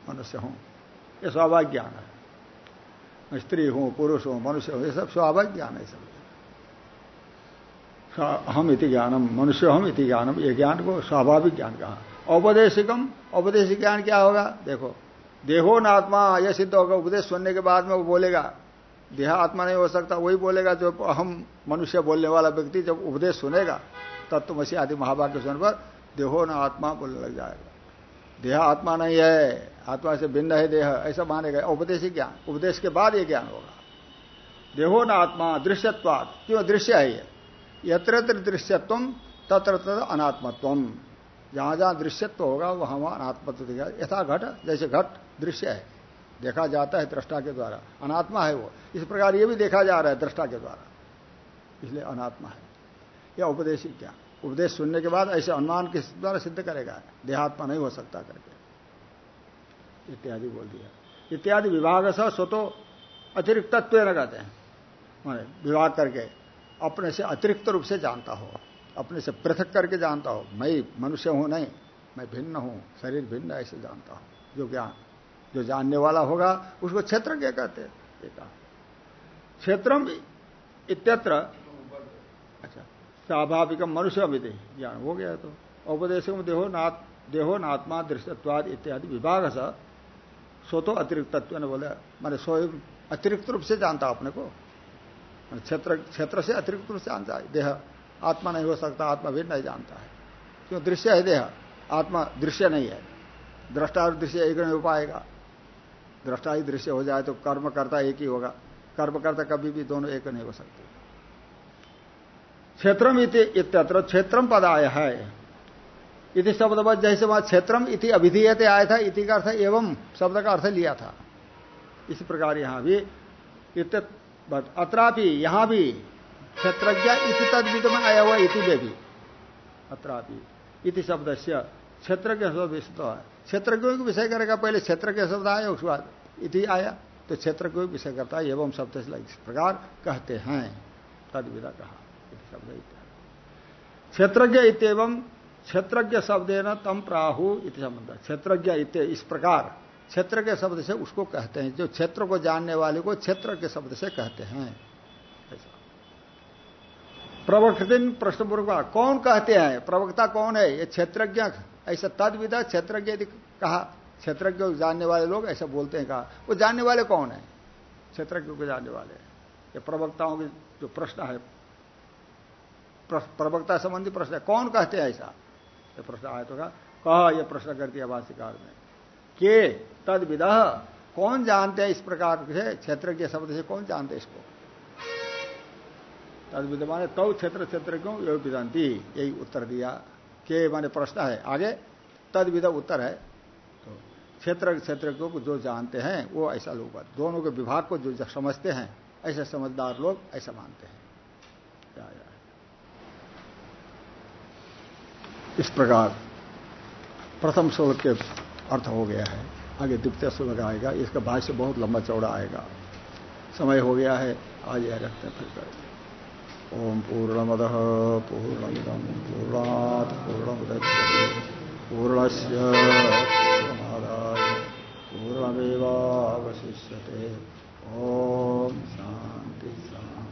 मनुष्य हूँ। ये स्वाभाविक ज्ञान है। मैं स्त्री हूँ, पुरुष हूँ, मनुष्य हूँ, ये सब स्वाभाविक ज्ञान है सब हम इति ज्ञानम, मनुष्य हम इति ज्ञानम, ये ज्ञान को स्वाभाविक ज्ञान कहा। औपदेशिकम, औपदेशिक ज्ञान क्या होगा? देखो, देहो न आत्मा यह सिद्ध होगा, उपदेश सुनने के बाद में वो बोलेगा देह आत्मा नहीं हो सकता, वही बोलेगा जो हम मनुष्य बोलने वाला व्यक्ति जब उपदेश सुनेगा, तब तत्वमसी आदि महाभाग्य सुन पर देहो न आत्मा बोलने लग जाएगा। देह आत्मा नहीं है, आत्मा से भिन्न है देह, ऐसा मानेगा। उपदेश ज्ञान, उपदेश के बाद ये ज्ञान होगा। देहो न आत्मा दृश्यत्वाद क्यों दृश्य है ये? यत्र दृश्यत्व, तत्र तत्र अनात्मत्व। जहाँ जहाँ दृश्यत्व होगा, वहाँ वहाँ अनात्मत्व दिखेगा यथा घट जैसे घट, दृश्य है। देखा जाता है दृष्टा के द्वारा। अनात्मा है वो। इस प्रकार ये भी देखा जा रहा है दृष्टा के द्वारा। इसलिए अनात्मा है। यह उपदेशिक क्या? उपदेश सुनने के बाद ऐसे अनुमान किस द्वारा सिद्ध करेगा? देहात्मा नहीं हो सकता करके। इत्यादि बोल दिया। इत्यादि विभाग से स्वतो अतिरिक्त तत्व न कहते हैं। विभाग करके अपने से अतिरिक्त रूप से जानता हो। अपने से पृथक करके जानता हो। मैं मनुष्य हूँ नहीं, मैं भिन्न हूँ, शरीर भिन्न ऐसे जानता हूँ। जो ज्ञान। जो जानने वाला होगा, उसको क्षेत्र क्या कहते हैं? क्षेत्रम इत्यत्र। अच्छा स्वाभाविक मनुष्य विधि ज्ञान, हो गया तो। औपदेश देहो नाथ देहो नात्मा दृश्यत्वाद इत्यादि विभाग सा सो तो अतिरिक्त तत्व ने बोले, मैंने स्वयं अतिरिक्त रूप से जानता अपने को। क्षेत्र क्षेत्र से अतिरिक्त रूप से जानता है, देह। आत्मा नहीं हो सकता, आत्मा भी नहीं जानता है। क्यों? दृश्य है देह। आत्मा दृश्य नहीं है। दृष्टा और दृश्य एक नहीं हो पाएगा। दृष्टा ही दृश्य हो जाए तो कर्म करता एक ही होगा। कर्म करता कभी भी दोनों एक नहीं हो सकते। क्षेत्रम इत्यत्र क्षेत्रम पद आया है। इति शब्द जैसे वहाँ क्षेत्रम इति अभिधीयते आया था, इति का अर्थ एवं शब्द का अर्थ लिया था। इसी प्रकार यहाँ भी अत्रापि यहाँ भी क्षेत्रज्ञ इति तद्विद में आया हुआ इति में भी। अत्रापि इति शब्द से क्षेत्र के शब्द क्षेत्रज्ञों को विषय करेगा, पहले क्षेत्र के शब्द आया उसके बाद इति आया। तो क्षेत्र को विषय करता है, एवं शब्द से इस प्रकार कहते हैं। तदविदा कहा। शब्द क्षेत्रज्ञ इतम क्षेत्रज्ञ शब्द न तम प्राहु इति संबंध। क्षेत्रज्ञ इत इस प्रकार क्षेत्र के शब्द से उसको कहते हैं। जो क्षेत्र को जानने वाले को क्षेत्र के शब्द से कहते हैं। ऐसा। प्रवक्तिन प्रश्न पूर्व कौन कहते हैं? प्रवक्ता कौन है? ये क्षेत्रज्ञ ऐसा तद विधा क्षेत्रज्ञ यदि कहा, क्षेत्रज्ञ जानने वाले लोग ऐसा बोलते हैं कहा, वो जानने वाले कौन है? क्षेत्रज्ञ को जानने वाले ये प्रवक्ताओं के जो प्रश्न है प्रवक्ता संबंधी प्रश्न है, कौन कहते हैं ऐसा? ये प्रश्न आया तो कहा ये प्रश्न कर दिया भाष्यकार में, के तद विधा कौन जानते हैं इस प्रकार से क्षेत्र के शब्द से कौन जानते इसको? तद विध माने तो क्षेत्र क्षेत्र क्यों योग विधांति यही उत्तर दिया। के माने प्रश्न है। आगे तद विधा उत्तर है। तो क्षेत्र क्षेत्र को जो जानते हैं, वो ऐसा लोग दोनों के विभाग को जो समझते हैं, ऐसे समझदार लोग ऐसा मानते हैं। इस प्रकार प्रथम श्लोक के अर्थ हो गया है। आगे द्वितीय श्लोक आएगा। इसका भाष्य बहुत लंबा चौड़ा आएगा। समय हो गया है। आज यह रखते हैं फिर ओम पूर्णमद पूर्णमद पूर्णा पूर्णमुदच्यते। पूर्णस्य पूर्णमादाय पूर्णमेवावशिष्यते। ओम शांति शांति।